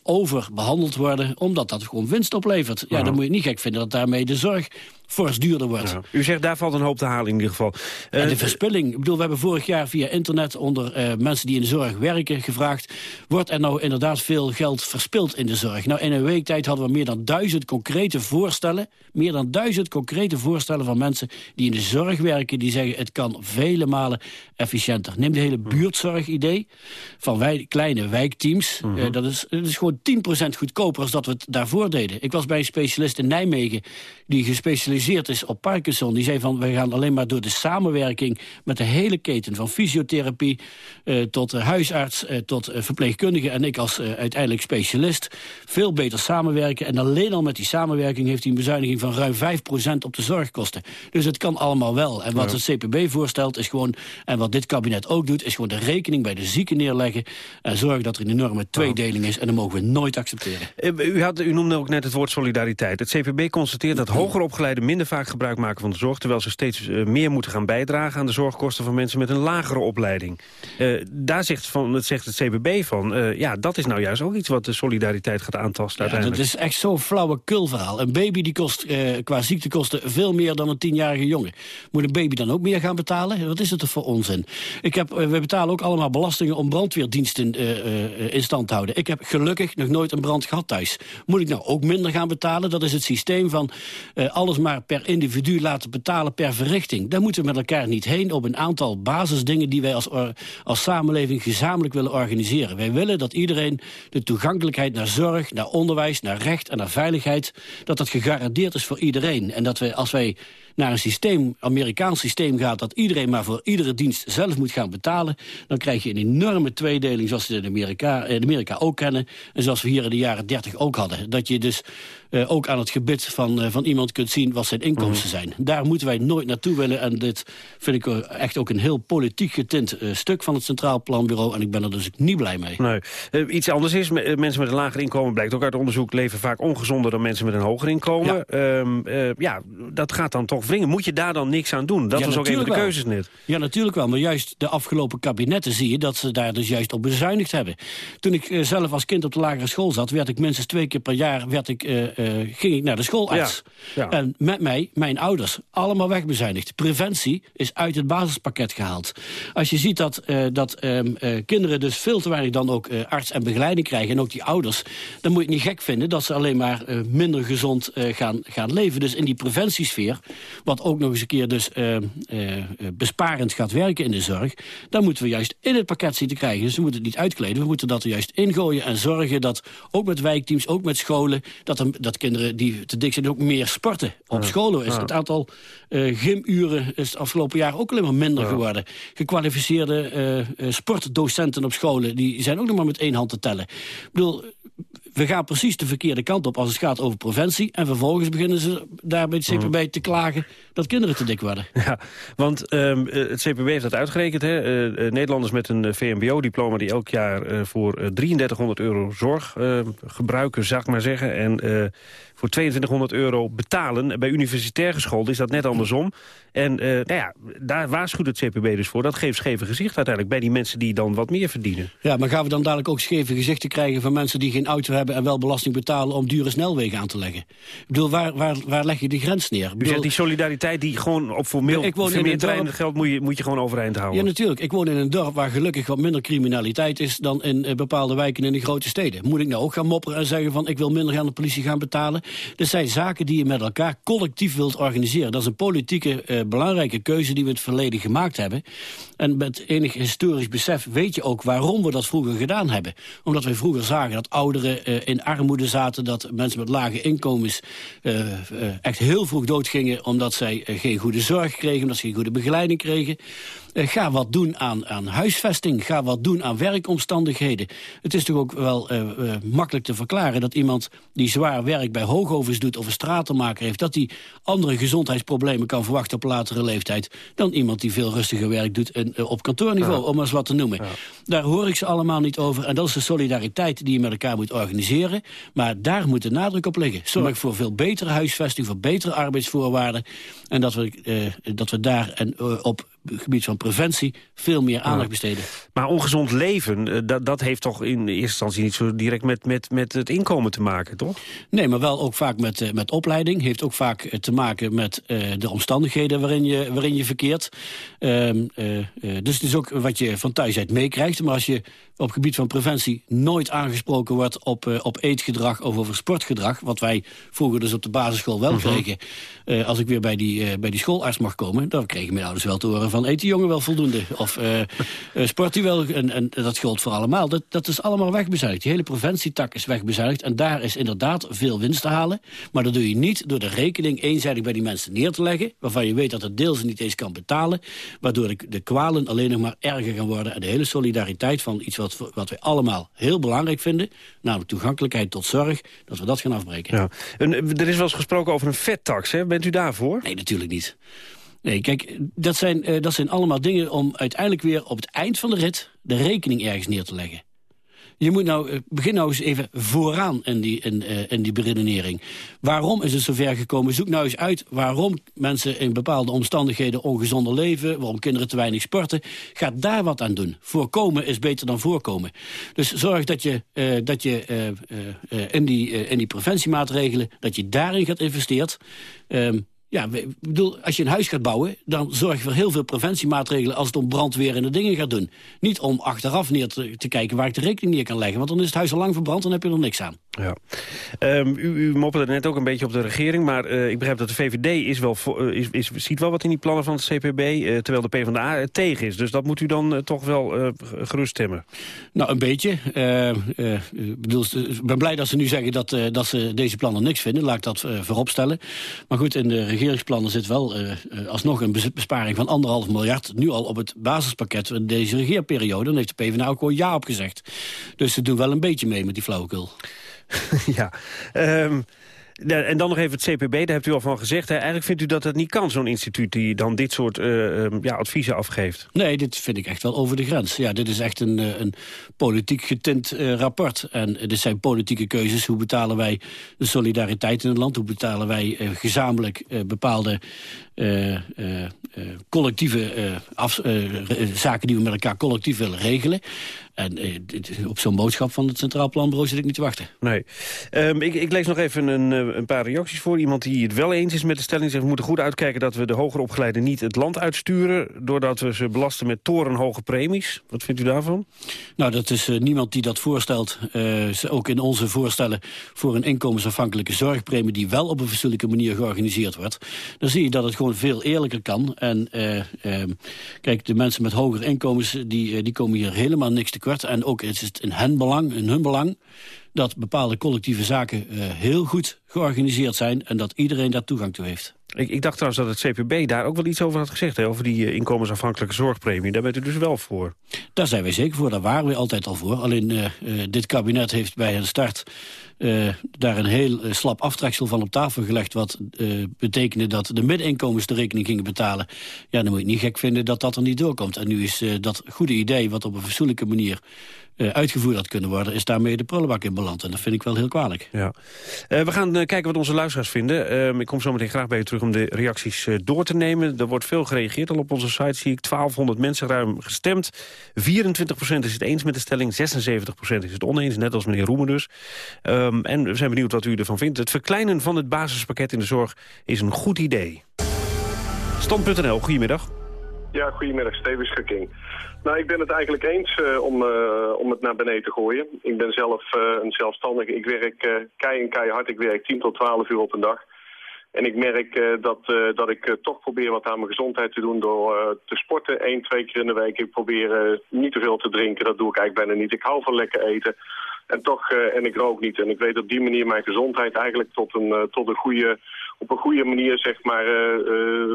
overbehandeld worden omdat dat gewoon winst oplevert. Ja, ja. dan moet je niet gek vinden dat daarmee de zorg fors duurder wordt. Ja. U zegt daar valt een hoop te halen in ieder geval. Uh, en de verspilling. Ik bedoel, we hebben vorig jaar via internet onder uh, mensen die in de zorg werken gevraagd... wordt er nou inderdaad veel geld verspild in de zorg? Nou, in een week tijd hadden we meer dan duizend concrete voorstellen... meer dan duizend concrete voorstellen van mensen die in de zorg werken... die zeggen het kan vele malen efficiënter. Neem de hele buurtzorgidee van wij, kleine wijkteams. Mm -hmm. uh, dat, is, dat is gewoon 10% goedkoper als dat we het daarvoor deden. Ik was bij een specialist in Nijmegen die gespecialiseerd is op Parkinson. Die zei van, we gaan alleen maar door de samenwerking met de hele keten... van fysiotherapie uh, tot uh, huisarts, uh, tot verpleegkundige... en ik als uiteindelijk specialist, veel beter samenwerken. En alleen al met die samenwerking heeft hij een bezuiniging van ruim 5% op de zorgkosten. Dus het kan allemaal wel. En wat ja. het CPB voorstelt is gewoon, en wat dit kabinet ook doet... is gewoon de rekening bij de zieken neerleggen... en zorgen dat er een enorme tweedeling is. En dat mogen we nooit accepteren. U, had, u noemde ook net het woord solidariteit. Het CPB constateert dat hoger opgeleide minder vaak gebruik maken van de zorg... terwijl ze steeds eh, meer moeten gaan bijdragen aan de zorgkosten van mensen met een lagere opleiding. Eh, daar zegt, van, dat zegt het CBB van, eh, ja, dat is nou juist ook iets wat de solidariteit gaat aantasten Ja, uiteindelijk. dat is echt zo'n flauwe kulverhaal. Een baby die kost qua ziektekosten veel meer dan een tienjarige jongen. Moet een baby dan ook meer gaan betalen? Wat is het er voor onzin? Ik heb, we betalen ook allemaal belastingen om brandweerdiensten in stand te houden. Ik heb gelukkig nog nooit een brand gehad thuis. Moet ik nou ook minder gaan betalen? Dat is het systeem van alles maar per individu laten betalen per verrichting. Daar moeten we met elkaar niet heen op een aantal basisdingen die wij als, als samenleving gezamenlijk willen organiseren. Wij willen dat iedereen de toegankelijkheid naar zorg, naar onderwijs, naar recht en naar veiligheid, dat dat gegarandeerd is voor iedereen. En dat wij, als wij naar een systeem, Amerikaans systeem gaat... dat iedereen maar voor iedere dienst zelf moet gaan betalen... dan krijg je een enorme tweedeling zoals we in Amerika, in Amerika ook kennen... en zoals we hier in de jaren 30 ook hadden. Dat je dus eh, ook aan het gebit van, eh, van iemand kunt zien wat zijn inkomsten zijn. Daar moeten wij nooit naartoe willen. En dit vind ik eh, echt ook een heel politiek getint stuk van het Centraal Planbureau... en ik ben er dus niet blij mee. Nee. Iets anders is, me- mensen met een lager inkomen... blijkt ook uit onderzoek, leven vaak ongezonder dan mensen met een hoger inkomen. Ja, ja dat gaat dan toch wringen. Moet je daar dan niks aan doen? Dat Ja, was ook een van de wel. keuzes net. Ja, natuurlijk wel. Maar juist de afgelopen kabinetten zie je dat ze daar dus juist op bezuinigd hebben. Toen ik zelf als kind op de lagere school zat... werd ik minstens twee keer per jaar werd ik, ging ik naar de schoolarts. Ja, ja. En met mij, mijn ouders, allemaal wegbezuinigd. Preventie is uit het basispakket gehaald. Als je ziet dat, eh, dat ehm, eh, kinderen dus veel te weinig dan ook eh, arts en begeleiding krijgen... en ook die ouders, dan moet je het niet gek vinden... dat ze alleen maar eh, minder gezond eh, gaan, gaan leven. Dus in die preventiesfeer, wat ook nog eens een keer dus eh, eh, eh, besparend gaat werken in de zorg... dan moeten we juist in het pakket zien te krijgen. Dus we moeten het niet uitkleden, we moeten dat er juist ingooien... en zorgen dat ook met wijkteams, ook met scholen... dat, er, dat kinderen die te dik zijn ook meer sporten. Op scholen is het aantal eh, gymuren is het afgelopen jaar ook alleen maar minder geworden. Gekwalificeerde eh, eh, sportdocenten op scholen... die zijn ook nog maar met één hand te tellen. Ik bedoel, we gaan precies de verkeerde kant op als het gaat over preventie... en vervolgens beginnen ze daar bij het CPB te klagen... dat kinderen te dik worden. Ja, want ehm, eh, het CPB heeft dat uitgerekend. Hè? Eh, eh, Nederlanders met een VMBO-diploma die elk jaar voor eh, 3300 euro zorg eh, gebruiken, zou ik maar zeggen. En voor 2200 euro betalen. Bij universitair gescholden is dat net andersom. En nou ja, daar waarschuwt het CPB dus voor. Dat geeft scheve gezicht uiteindelijk bij die mensen die dan wat meer verdienen. Ja, maar gaan we dan dadelijk ook scheve gezichten krijgen... van mensen die geen auto hebben en wel belasting betalen... om dure snelwegen aan te leggen? Ik bedoel, waar, waar, waar leg je de grens neer? Ik bedoel, die solidariteit die gewoon op formeel, Ik woon in terrein dorp- moet je, moet je gewoon overeind houden. Ja, natuurlijk. Ik woon in een dorp waar gelukkig wat minder criminaliteit is... dan in eh, bepaalde wijken in de grote steden. Moet ik nou ook gaan mopperen en zeggen van... ik wil minder aan de politie gaan betalen? Dat zijn zaken die je met elkaar collectief wilt organiseren. Dat is een politieke eh, belangrijke keuze die we in het verleden gemaakt hebben. En met enig historisch besef weet je ook waarom we dat vroeger gedaan hebben. Omdat we vroeger zagen dat ouderen in armoede zaten... dat mensen met lage inkomens eh, eh, echt heel vroeg doodgingen... omdat zij eh, geen goede zorg kregen, omdat ze geen goede begeleiding kregen. Eh, ga wat doen aan, aan huisvesting. Ga wat doen aan werkomstandigheden. Het is toch ook wel eh, eh, makkelijk te verklaren... dat iemand die zwaar werk bij hoogovens doet of een stratenmaker heeft... dat die andere gezondheidsproblemen kan verwachten op latere leeftijd... dan iemand die veel rustiger werk doet en, op kantoorniveau, Ja. om maar eens wat te noemen. Daar hoor ik ze allemaal niet over. En dat is de solidariteit die je met elkaar moet organiseren. Maar daar moet de nadruk op liggen. Zorg voor veel betere huisvesting, voor betere arbeidsvoorwaarden. En dat we, dat we daar en, op gebied van preventie veel meer aandacht besteden. Maar ongezond leven, eh, dat, dat heeft toch in eerste instantie niet zo direct met, met, met het inkomen te maken, toch? Nee, maar wel ook vaak met, eh, met opleiding. Heeft ook vaak eh, te maken met de omstandigheden waarin je, waarin je verkeert. Ehm, eh, eh, dus het is ook wat je van thuis uit meekrijgt. Maar als je op gebied van preventie nooit aangesproken wordt op, eh, op eetgedrag of over sportgedrag... wat wij vroeger dus op de basisschool wel Mhm. kregen... eh, als ik weer bij die, eh, bij die schoolarts mag komen... dan kregen mijn ouders wel te horen van... eet die jongen wel voldoende? Of sport hij wel? En, en dat geldt voor allemaal. Dat, dat is allemaal wegbezuinigd. Die hele preventietak is wegbezuinigd. En daar is inderdaad veel winst te halen. Maar dat doe je niet door de rekening eenzijdig bij die mensen neer te leggen... waarvan je weet dat het deel ze niet eens kan betalen... waardoor de, de kwalen alleen nog maar erger gaan worden... en de hele solidariteit van iets wat, wat wij allemaal heel belangrijk vinden... namelijk toegankelijkheid tot zorg, dat we dat gaan afbreken. Ja. En, er is wel eens gesproken over een vettax, hè? Bent u daarvoor? Nee, natuurlijk niet. Nee, kijk, dat zijn, eh, dat zijn allemaal dingen om uiteindelijk weer op het eind van de rit de rekening ergens neer te leggen. Je moet nou, eh, begin nou eens even vooraan in die, in, uh, in die beredenering. Waarom is het zover gekomen? Zoek nou eens uit waarom mensen in bepaalde omstandigheden ongezonder leven... waarom kinderen te weinig sporten. Ga daar wat aan doen. Voorkomen is beter dan voorkomen. Dus zorg dat je, uh, dat je in, die, in die preventiemaatregelen... dat je daarin gaat investeren. Um, ja, ik bedoel, als je een huis gaat bouwen... dan zorg je voor heel veel preventiemaatregelen... als het om brandweer en dingen gaat doen. Niet om achteraf neer te, kijken waar ik de rekening neer kan leggen. Want dan is het huis al lang verbrand en heb je er niks aan. Ja. Um, u, u mopperde net ook een beetje op de regering... maar uh, ik begrijp dat de VVD is wel uh, is, is, ziet wel wat in die plannen van het CPB... Uh, terwijl de PvdA tegen is. Dus dat moet u dan toch wel gerust stemmen. Nou, een beetje. bedoel, ik ben blij dat ze nu zeggen dat, dat ze deze plannen niks vinden. Laat ik dat vooropstellen. Maar goed, in de regeringsplannen zit wel alsnog een besparing van anderhalf miljard... nu al op het basispakket van deze regeerperiode. Dan heeft de PvdA ook gewoon ja op gezegd. Dus ze doen wel een beetje mee met die flauwekul. ja, um, en dan nog even het CPB, daar hebt u al van gezegd. Hè. Eigenlijk vindt u dat het niet kan, zo'n instituut... die dan dit soort uh, ja, adviezen afgeeft? Nee, dit vind ik echt wel over de grens. Ja, dit is echt een, uh, een politiek getint uh, rapport. En dit zijn politieke keuzes. Hoe betalen wij de solidariteit in het land? Hoe betalen wij gezamenlijk bepaalde collectieve af, zaken... die we met elkaar collectief willen regelen? En op zo'n boodschap van het Centraal Planbureau zit ik niet te wachten. Nee. Um, ik, ik, lees nog even een, een, paar reacties voor. Iemand die het wel eens is met de stelling zegt... we moeten goed uitkijken dat we de hoger opgeleiden niet het land uitsturen... doordat we ze belasten met torenhoge premies. Wat vindt u daarvan? Nou, dat is uh, niemand die dat voorstelt. Uh, ook in onze voorstellen voor een inkomensafhankelijke zorgpremie... die wel op een fatsoenlijke manier georganiseerd wordt. Dan zie je dat het gewoon veel eerlijker kan. En uh, kijk, de mensen met hogere inkomens... die, die komen hier helemaal niks te en ook is het in, hen belang, in hun belang dat bepaalde collectieve zaken uh, heel goed georganiseerd zijn... en dat iedereen daar toegang toe heeft. Ik, ik, dacht trouwens dat het CPB daar ook wel iets over had gezegd... Hè, over die inkomensafhankelijke zorgpremie. Daar bent u dus wel voor. Daar zijn wij zeker voor, daar waren we altijd al voor. Alleen uh, dit kabinet heeft bij een start daar een heel slap aftreksel van op tafel gelegd... wat betekende dat de middeninkomens de rekening gingen betalen. Ja, dan moet je niet gek vinden dat dat er niet doorkomt. En nu is dat goede idee, wat op een fatsoenlijke manier uitgevoerd had kunnen worden... is daarmee de prullenbak in beland. En dat vind ik wel heel kwalijk. Ja. Uh, we gaan uh, kijken wat onze luisteraars vinden. Ehm, ik kom zo meteen graag bij u terug om de reacties door te nemen. Er wordt veel gereageerd al op onze site. Zie ik 1200 mensen ruim gestemd. 24% is het eens met de stelling. 76% is het oneens, net als meneer Roemer dus. Um, en we zijn benieuwd wat u ervan vindt. Het verkleinen van het basispakket in de zorg is een goed idee. Stand.nl, goedemiddag. Ja, goedemiddag, Steven Schukking. Nou, ik ben het eigenlijk eens uh, om, uh, om het naar beneden te gooien. Ik ben zelf uh, een zelfstandige. Ik werk kei en keihard. Ik werk 10 tot 12 uur op een dag. En ik merk dat, dat ik toch probeer wat aan mijn gezondheid te doen door te sporten. één, twee keer in de week. Ik probeer niet te veel te drinken. Dat doe ik eigenlijk bijna niet. Ik hou van lekker eten. En toch, en ik rook niet. En ik weet op die manier mijn gezondheid eigenlijk tot een, tot een goede, op een goede manier zeg maar,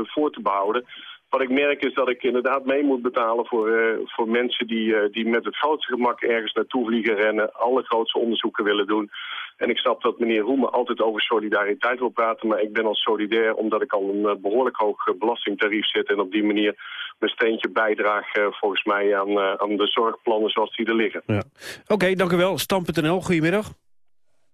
voor te behouden. Wat ik merk is dat ik inderdaad mee moet betalen voor, uh, voor mensen die, uh, die met het grootste gemak ergens naartoe vliegen rennen, alle grootste onderzoeken willen doen. En ik snap dat meneer Roemer altijd over solidariteit wil praten, maar ik ben al solidair omdat ik al een uh, behoorlijk hoog belastingtarief zit en op die manier mijn steentje bijdraag volgens mij aan, aan de zorgplannen zoals die er liggen. Ja. Oké, dank u wel. Stam.nl, goedemiddag.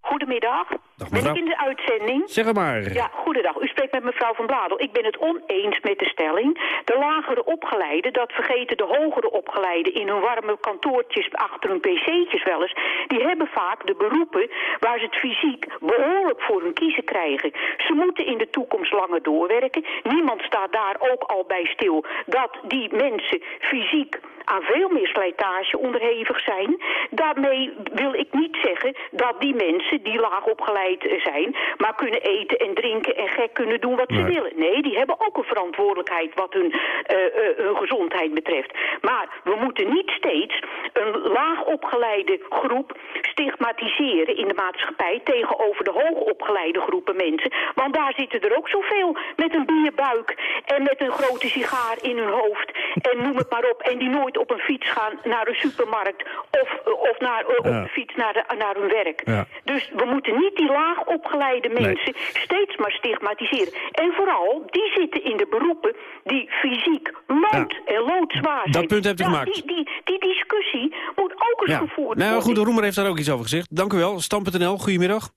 Goedemiddag. Dag, ben ik in de uitzending? Zeg maar. Ja, goedendag. U spreekt met mevrouw Van Bladel. Ik ben het oneens met de stelling. De lagere opgeleiden, dat vergeten de hogere opgeleiden in hun warme kantoortjes achter hun pc'tjes wel eens. Die hebben vaak de beroepen waar ze het fysiek behoorlijk voor hun kiezen krijgen. Ze moeten in de toekomst langer doorwerken. Niemand staat daar ook al bij stil dat die mensen fysiek aan veel meer slijtage onderhevig zijn. Daarmee wil ik niet zeggen dat die mensen die laag opgeleid zijn... maar kunnen eten en drinken en gek kunnen doen wat ze willen. Nee, die hebben ook een verantwoordelijkheid wat hun, uh, uh, hun gezondheid betreft. Maar we moeten niet steeds een laag opgeleide groep stigmatiseren in de maatschappij... tegenover de hoogopgeleide groepen mensen. Want daar zitten er ook zoveel met een bierbuik en met een grote sigaar in hun hoofd. En noem het maar op. En die nooit op een fiets gaan naar een supermarkt of, of naar, uh, op de fiets naar, de, naar hun werk. Ja. Dus we moeten niet die laag opgeleide mensen nee. steeds maar stigmatiseren. En vooral, die zitten in de beroepen die fysiek lood ja. en loodzwaar zijn. Dat punt hebt u ja, gemaakt. Die, die, die discussie moet ook eens Ja. gevoerd Nou worden. goed, de Roemer heeft daar ook iets over gezegd. Dank u wel. Stam.nl, goedemiddag.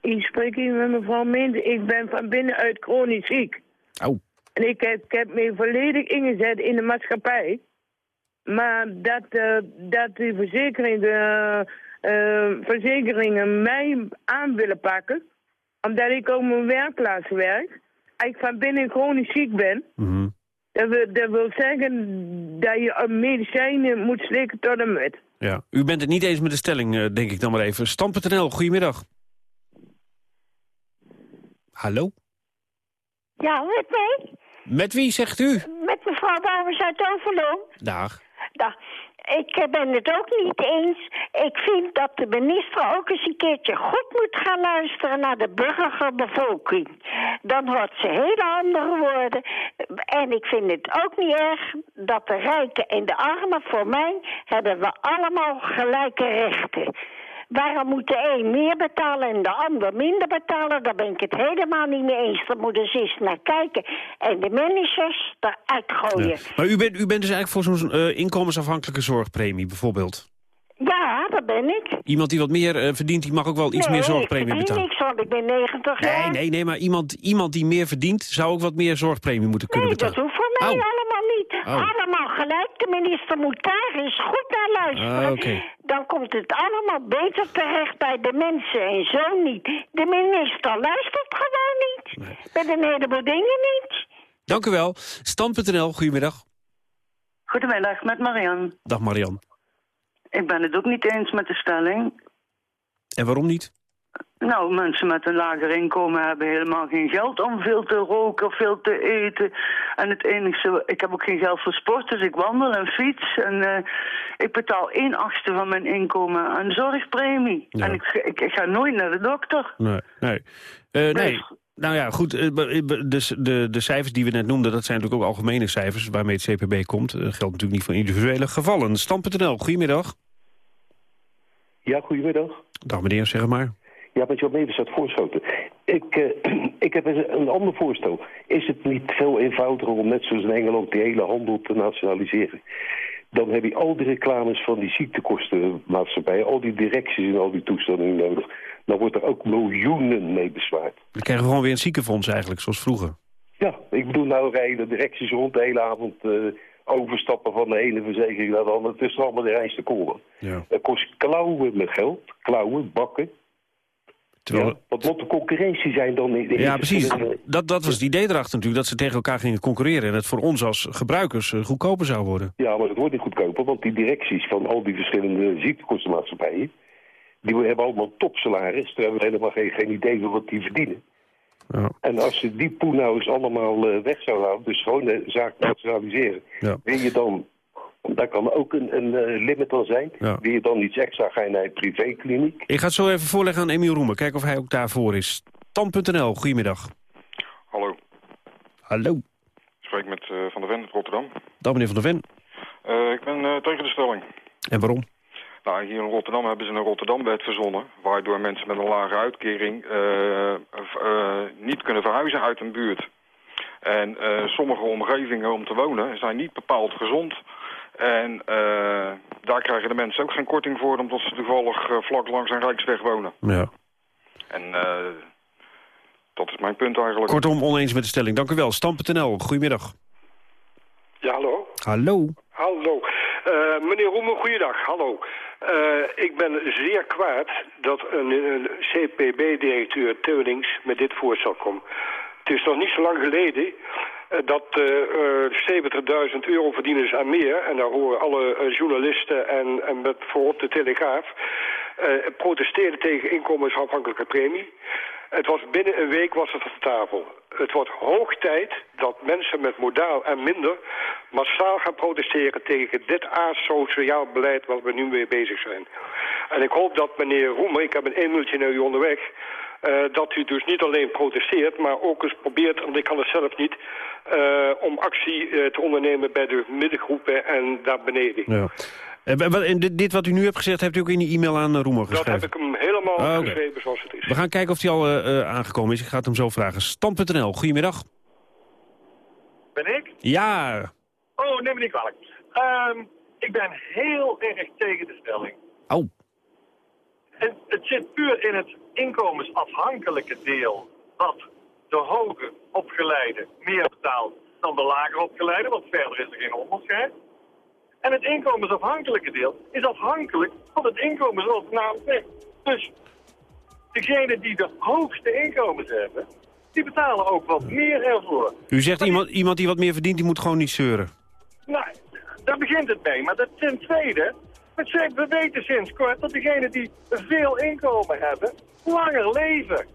Ik spreek hier met mevrouw Meende. Ik ben van binnenuit chronisch ziek. Oh. En ik heb, ik heb me volledig ingezet in de maatschappij. Maar dat, eh, dat die verzekeringen, eh, eh, verzekeringen mij aan willen pakken... omdat ik op mijn werkplaats werk... ik van binnen chronisch ziek ben... Mhm. Dat wil, dat wil zeggen dat je op medicijnen moet slikken tot en met. Ja. U bent het niet eens met de stelling, eh, denk ik dan maar even. Stam.nl, goedemiddag. Hallo? Ja, met mij? Met wie, zegt u? Met mevrouw Dames uit Overloon. Dag. Nou, ik ben het ook niet eens. Ik vind dat de minister ook eens een keertje goed moet gaan luisteren naar de burgerbevolking. Dan hoort ze hele andere woorden. En ik vind het ook niet erg dat de rijken en de armen, voor mij, hebben we allemaal gelijke rechten. Waarom moet de een meer betalen en de ander minder betalen? Daar ben ik het helemaal niet mee eens. Daar moeten ze eens naar kijken. En de managers eruit gooien. Ja. Maar u bent, u bent dus eigenlijk voor zo'n eh, inkomensafhankelijke zorgpremie bijvoorbeeld. Ja, dat ben ik. Iemand die wat meer eh, verdient, die mag ook wel iets nee, meer zorgpremie betalen. niks, want ik ben 90 Nee, jaar. nee, nee, maar iemand, iemand die meer verdient... zou ook wat meer zorgpremie moeten kunnen Nee, dat betalen. hoeft voor mij allemaal niet. Gelijk. De minister moet daar eens goed naar luisteren. Ah. Dan komt het allemaal beter terecht bij de mensen en zo niet. De minister luistert gewoon niet. Met een heleboel dingen niet. Dank u wel. Stand.nl, goedemiddag. Goedemiddag, met Marian. Dag Marian. Ik ben het ook niet eens met de stelling. En waarom niet? Nou, mensen met een lager inkomen hebben helemaal geen geld om veel te roken of veel te eten. En het enige, ik heb ook geen geld voor sport, dus ik wandel en fiets. En eh, ik betaal 1 achtste van mijn inkomen aan zorgpremie. Ja. En ik, ik, ik ga nooit naar de dokter. Nee, nee. Eh, nee. Nou ja, goed, eh, de, de, de cijfers die we net noemden... dat zijn natuurlijk ook algemene cijfers waarmee het CPB komt. Dat geldt natuurlijk niet voor individuele gevallen. Stand.nl, goedemiddag. Ja, goedemiddag. Dag meneer, zeg maar. Ja, met Jan Mevers uit Voorschoten. Ik, eh, ik heb eens een ander voorstel. Is het niet veel eenvoudiger om net zoals in Engeland die hele handel te nationaliseren? Dan heb je al die reclames van die ziektekostenmaatschappijen, al die directies en al die toestanden nodig. Dan wordt er ook miljoenen mee bezwaard. We krijgen gewoon weer een ziekenfonds eigenlijk, zoals vroeger. Ja, ik bedoel nou rijden directies rond de hele avond eh, overstappen van de ene verzekering naar de andere. Het is allemaal de reinste koren. Ja. Het kost klauwen met geld, klauwen, bakken. Terwijl... Ja, wat moet de concurrentie zijn dan? in de Ja, precies. Dat, dat was het idee erachter natuurlijk, dat ze tegen elkaar gingen concurreren... en het voor ons als gebruikers eh, goedkoper zou worden. Ja, maar het wordt niet goedkoper, want die directies van al die verschillende ziektekostenmaatschappijen... die hebben allemaal topsalaris, daar hebben we helemaal geen, geen idee van wat die verdienen. Ja. En als ze die poen nou eens allemaal eh, weg zouden halen, dus gewoon de zaak nationaliseren... Ja. wil je dan, daar kan ook een, een eh, limit aan zijn... Ja. wil je dan iets extra, ga je naar een privékliniek... Ik ga het zo even voorleggen aan Emiel Roemer, kijken of hij ook daarvoor is. Tan.nl, goedemiddag. Hallo, Hallo, ik spreek met eh, Van der Ven uit Rotterdam. dag meneer Van der Ven. Eh, ik ben eh, tegen de stelling. En waarom? Nou, hier in Rotterdam hebben ze een Rotterdam-wet verzonnen... waardoor mensen met een lage uitkering eh, eh, niet kunnen verhuizen uit een buurt. En eh, sommige omgevingen om te wonen zijn niet bepaald gezond. En eh, daar krijgen de mensen ook geen korting voor... omdat ze toevallig eh, vlak langs een rijksweg wonen. Ja. En eh, dat is mijn punt eigenlijk. Kortom, oneens met de stelling. Dank u wel. Stam.nl, goedemiddag. Ja, hallo. Hallo. Hallo. Eh, meneer Roemer, goeiedag. Hallo. Eh, ik ben zeer kwaad dat een, een CPB-directeur Teulings met dit voorstel komt. Het is nog niet zo lang geleden dat eh, eh, 70.000 euro verdienen ze aan meer. En daar horen alle eh, journalisten en, en met voorop de Telegraaf... eh, protesteren tegen inkomensafhankelijke premie. Het was binnen een week was het op tafel. Het wordt hoog tijd dat mensen met modaal en minder massaal gaan protesteren tegen dit asociaal beleid waar we nu mee bezig zijn. En ik hoop dat meneer Roemer, ik heb een één naar u onderweg, eh, dat u dus niet alleen protesteert, maar ook eens probeert, want ik kan het zelf niet, eh, om actie eh, te ondernemen bij de middengroepen en daar beneden. Ja. En, dit, wat u nu hebt gezegd, hebt u ook in die e-mail aan eh, Roemer Dat geschreven? heb ik hem helemaal Ah, geschreven zoals het is. We gaan kijken of hij al eh, eh, aangekomen is. Ik ga het hem zo vragen. Stam.nl, goedemiddag. Ben ik? Ja, Oh, neem me niet kwalijk. Ehm, Ik ben heel erg tegen de stelling. Oh. En het zit puur in het inkomensafhankelijke deel. Dat de hoger opgeleide meer betaalt dan de lager opgeleide, want verder is er geen onderscheid. En het inkomensafhankelijke deel is afhankelijk van het inkomen zoals zegt. Dus degenen die de hoogste inkomens hebben, die betalen ook wat meer ervoor. U zegt iemand, iemand die wat meer verdient, die moet gewoon niet zeuren. Nou, daar begint het mee. Maar dat ten tweede, we we weten sinds kort dat degenen die veel inkomen hebben, langer leven.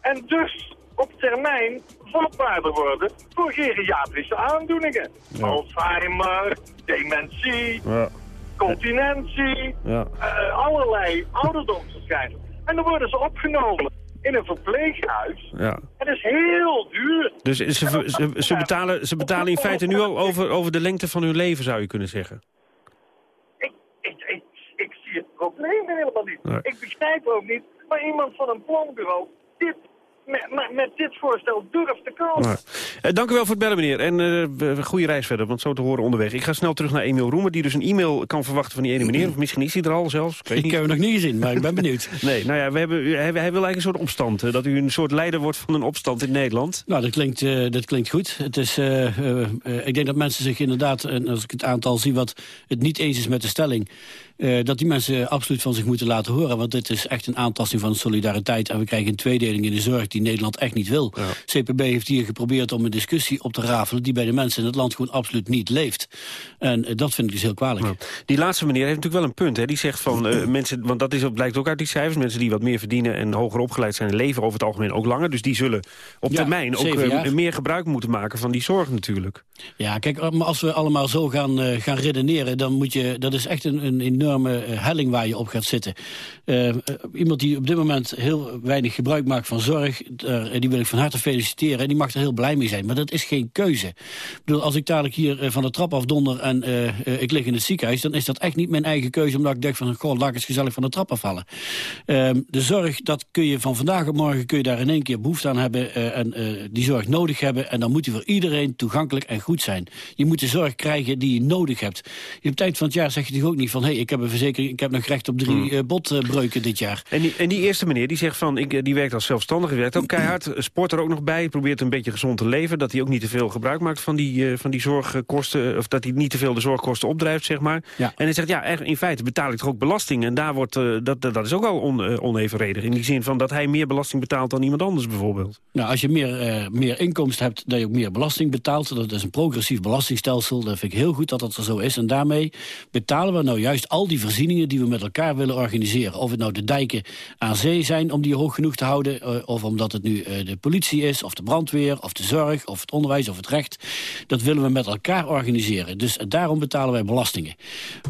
En dus op termijn vatbaarder worden voor geriatrische aandoeningen. Alzheimer, dementie, Ja. continentie, Ja. eh, allerlei ouderdomsverschijnselen. En dan worden ze opgenomen in een verpleeghuis. Ja. Het is heel duur. Dus ze, ze, ze, betalen, ze betalen in feite nu al over, over de lengte van hun leven, zou je kunnen zeggen. Probleem helemaal niet. Nee. Ik begrijp ook niet waar iemand van een planbureau dit, met, met, dit voorstel durft te komen. Eh, dank u wel voor het bellen, meneer. En eh, goede reis verder, want zo te horen onderweg. Ik ga snel terug naar Emiel Roemer, die dus een e-mail kan verwachten van die ene meneer. Of misschien is hij er al zelfs. Ik, weet Ik niet. heb hem nog niet gezien, maar ik ben benieuwd. Nee, nou ja, we hebben, hij, hij wil eigenlijk een soort opstand. Dat u een soort leider wordt van een opstand in Nederland. Nou, dat klinkt, eh, dat klinkt goed. Het is, eh, ik denk dat mensen zich inderdaad, en als ik het aantal zie wat het niet eens is met de stelling... eh, dat die mensen absoluut van zich moeten laten horen. Want dit is echt een aantasting van solidariteit. En we krijgen een tweedeling in de zorg die Nederland echt niet wil. CPB heeft hier geprobeerd om een discussie op te rafelen... die bij de mensen in het land gewoon absoluut niet leeft. En eh, dat vind ik dus heel kwalijk. Die laatste meneer heeft natuurlijk wel een punt. Hè? Die zegt van eh, mensen, want dat is, blijkt ook uit die cijfers... mensen die wat meer verdienen en hoger opgeleid zijn... leven over het algemeen ook langer. Dus die zullen op Ja, termijn ook meer gebruik moeten maken van die zorg natuurlijk. Ja, kijk, als we allemaal zo gaan, gaan redeneren... dan moet je, dat is echt een, een eh, helling waar je op gaat zitten. Eh, eh, iemand die op dit moment heel weinig gebruik maakt van zorg... die wil ik van harte feliciteren en die mag er heel blij mee zijn. Maar dat is geen keuze. Ik bedoel, als ik dadelijk hier van de trap afdonder en eh, eh, ik lig in het ziekenhuis... dan is dat echt niet mijn eigen keuze, omdat ik denk van... goh, laat eens gezellig van de trap afvallen. Ehm, de zorg, dat kun je van vandaag op morgen... kun je daar in één keer behoefte aan hebben en die zorg nodig hebben... en dan moet die voor iedereen toegankelijk en goed zijn. Je moet de zorg krijgen die je nodig hebt. Op het eind van het jaar zeg je toch ook niet van... hé, hey, ik heb een verzekering, ik heb nog recht op drie eh, botbreuken dit jaar. En die, en die eerste meneer die zegt van, ik, eh, die werkt als zelfstandige, werkt ook keihard, sport er ook nog bij, probeert een beetje gezond te leven, dat hij ook niet te veel gebruik maakt van die, eh, van die zorgkosten, of dat hij niet te veel de zorgkosten opdrijft, zeg maar. En hij zegt, ja, in feite betaal ik toch ook belasting, en daar wordt, eh, dat, dat is ook al on, onevenredig, in die zin van dat hij meer belasting betaalt dan iemand anders bijvoorbeeld. Nou, als je meer, eh, meer inkomsten hebt, dat je ook meer belasting betaalt. Dat is een progressief belastingstelsel. Dat vind ik heel goed dat dat er zo is. En daarmee betalen we nou juist al die voorzieningen die we met elkaar willen organiseren. Of het nou de dijken aan zee zijn om die hoog genoeg te houden... eh, of omdat het nu eh, de politie is, of de brandweer, of de zorg... of het onderwijs, of het recht. Dat willen we met elkaar organiseren. Dus eh, daarom betalen wij belastingen.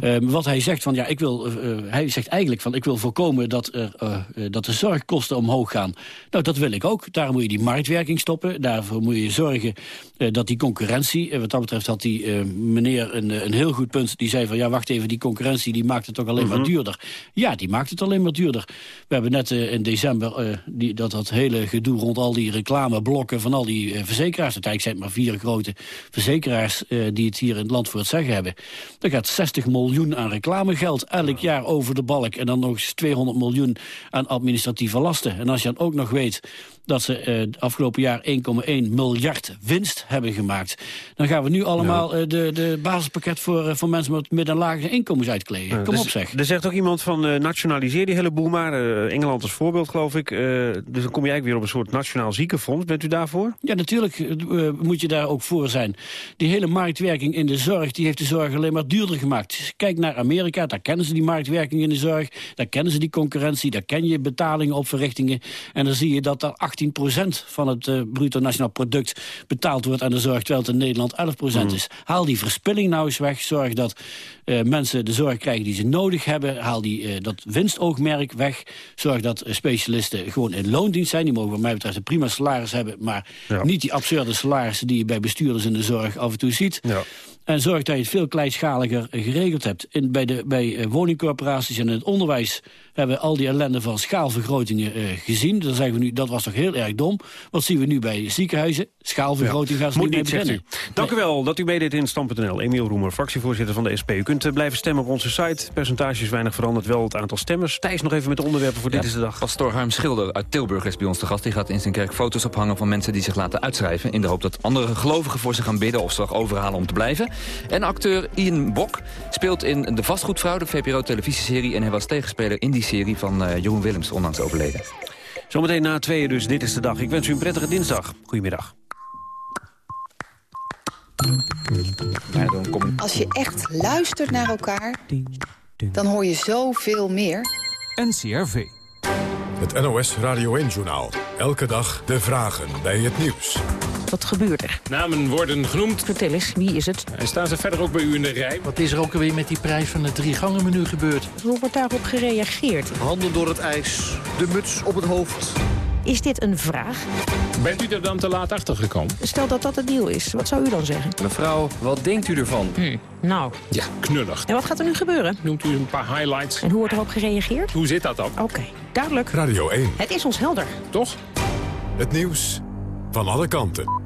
Eh, wat hij zegt, van, ja, ik wil, hij zegt eigenlijk van... ik wil voorkomen dat, er, dat de zorgkosten omhoog gaan. Nou, dat wil ik ook. Daarom moet je die marktwerking stoppen. Daarvoor moet je zorgen eh, dat die concurrentie... eh, wat dat betreft had die eh, meneer een, een heel goed punt. Die zei van, ja, wacht even, die concurrentie die maakt het toch alleen maar duurder. Ja, die maakt het alleen maar duurder. We hebben net in december die, dat, dat hele gedoe rond al die reclameblokken... van al die verzekeraars. Uiteindelijk zijn het maar vier grote verzekeraars... die het hier in het land voor het zeggen hebben. Er gaat 60 miljoen aan reclamegeld elk jaar over de balk. En dan nog eens 200 miljoen aan administratieve lasten. En als je dan ook nog weet dat ze eh, het afgelopen jaar 1,1 miljard winst hebben gemaakt. Dan gaan we nu allemaal eh, de, de basispakket voor, eh, voor mensen met midden- en lagere inkomens uitkleden. Kom er, op zeg. Er zegt ook iemand van nationaliseer die hele boel maar. Engeland als voorbeeld geloof ik. Dus dan kom je eigenlijk weer op een soort nationaal ziekenfonds. Bent u daarvoor? Ja, natuurlijk moet je daar ook voor zijn. Die hele marktwerking in de zorg, die heeft de zorg alleen maar duurder gemaakt. Kijk naar Amerika, daar kennen ze die marktwerking in de zorg. Daar kennen ze die concurrentie, daar ken je betalingen op verrichtingen. En dan zie je dat daar 18% van het eh, bruto nationaal product betaald wordt aan de zorg, terwijl het in Nederland 11% is. Haal die verspilling nou eens weg. Zorg dat eh, mensen de zorg krijgen die ze nodig hebben. Haal die, eh, dat winstoogmerk weg. Zorg dat specialisten gewoon in loondienst zijn. Die mogen wat mij betreft een prima salaris hebben, maar Ja. niet die absurde salarissen die je bij bestuurders in de zorg af en toe ziet. Ja. En zorg dat je het veel kleinschaliger geregeld hebt. In, bij de, bij eh, woningcorporaties en in het onderwijs hebben we al die ellende van schaalvergrotingen eh, gezien. Dan zeggen we nu, dat was toch heel erg dom. Wat zien we nu bij ziekenhuizen? Schaalvergroting gaan ze Moet niet niet, u. beginnen. Dank u wel dat u meedeed in Stam.nl. Emiel Roemer, fractievoorzitter van de SP. U kunt eh, blijven stemmen op onze site. Percentages weinig veranderd, wel het aantal stemmers. Thijs nog even met de onderwerpen voor dit is de dag. Pastoor Harm Schilder uit Tilburg is bij ons te gast. Die gaat in zijn kerk foto's ophangen van mensen die zich laten uitschrijven... in de hoop dat andere gelovigen voor ze gaan bidden of ze overhalen om te blijven. En acteur Ian Bok speelt in De Vastgoedvrouw, de VPRO-televisieserie... en hij was tegenspeler in die serie van eh, Jeroen Willems, onlangs overleden. Zometeen na tweeën dus, dit is de dag. Ik wens u een prettige dinsdag. Goedemiddag. Als je echt luistert naar elkaar, dan hoor je zoveel meer. NCRV. Het NOS Radio 1-journaal. Elke dag de vragen bij het nieuws. Wat gebeurt er? Namen worden genoemd. Vertel eens, wie is het? En staan ze verder ook bij u in de rij? Wat is er ook alweer met die prijs van het drie gangen menu gebeurd? Hoe wordt daarop gereageerd? Handen door het ijs, de muts op het hoofd. Is dit een vraag? Bent u er dan te laat achter gekomen? Stel dat dat het deal is, wat zou u dan zeggen? Mevrouw, wat denkt u ervan? Hm, nou. Ja, knullig. En wat gaat er nu gebeuren? Noemt u een paar highlights? En hoe wordt erop gereageerd? Hoe zit dat dan? Oké, duidelijk. Radio 1. Het is ons helder. Toch? Het nieuws van alle kanten.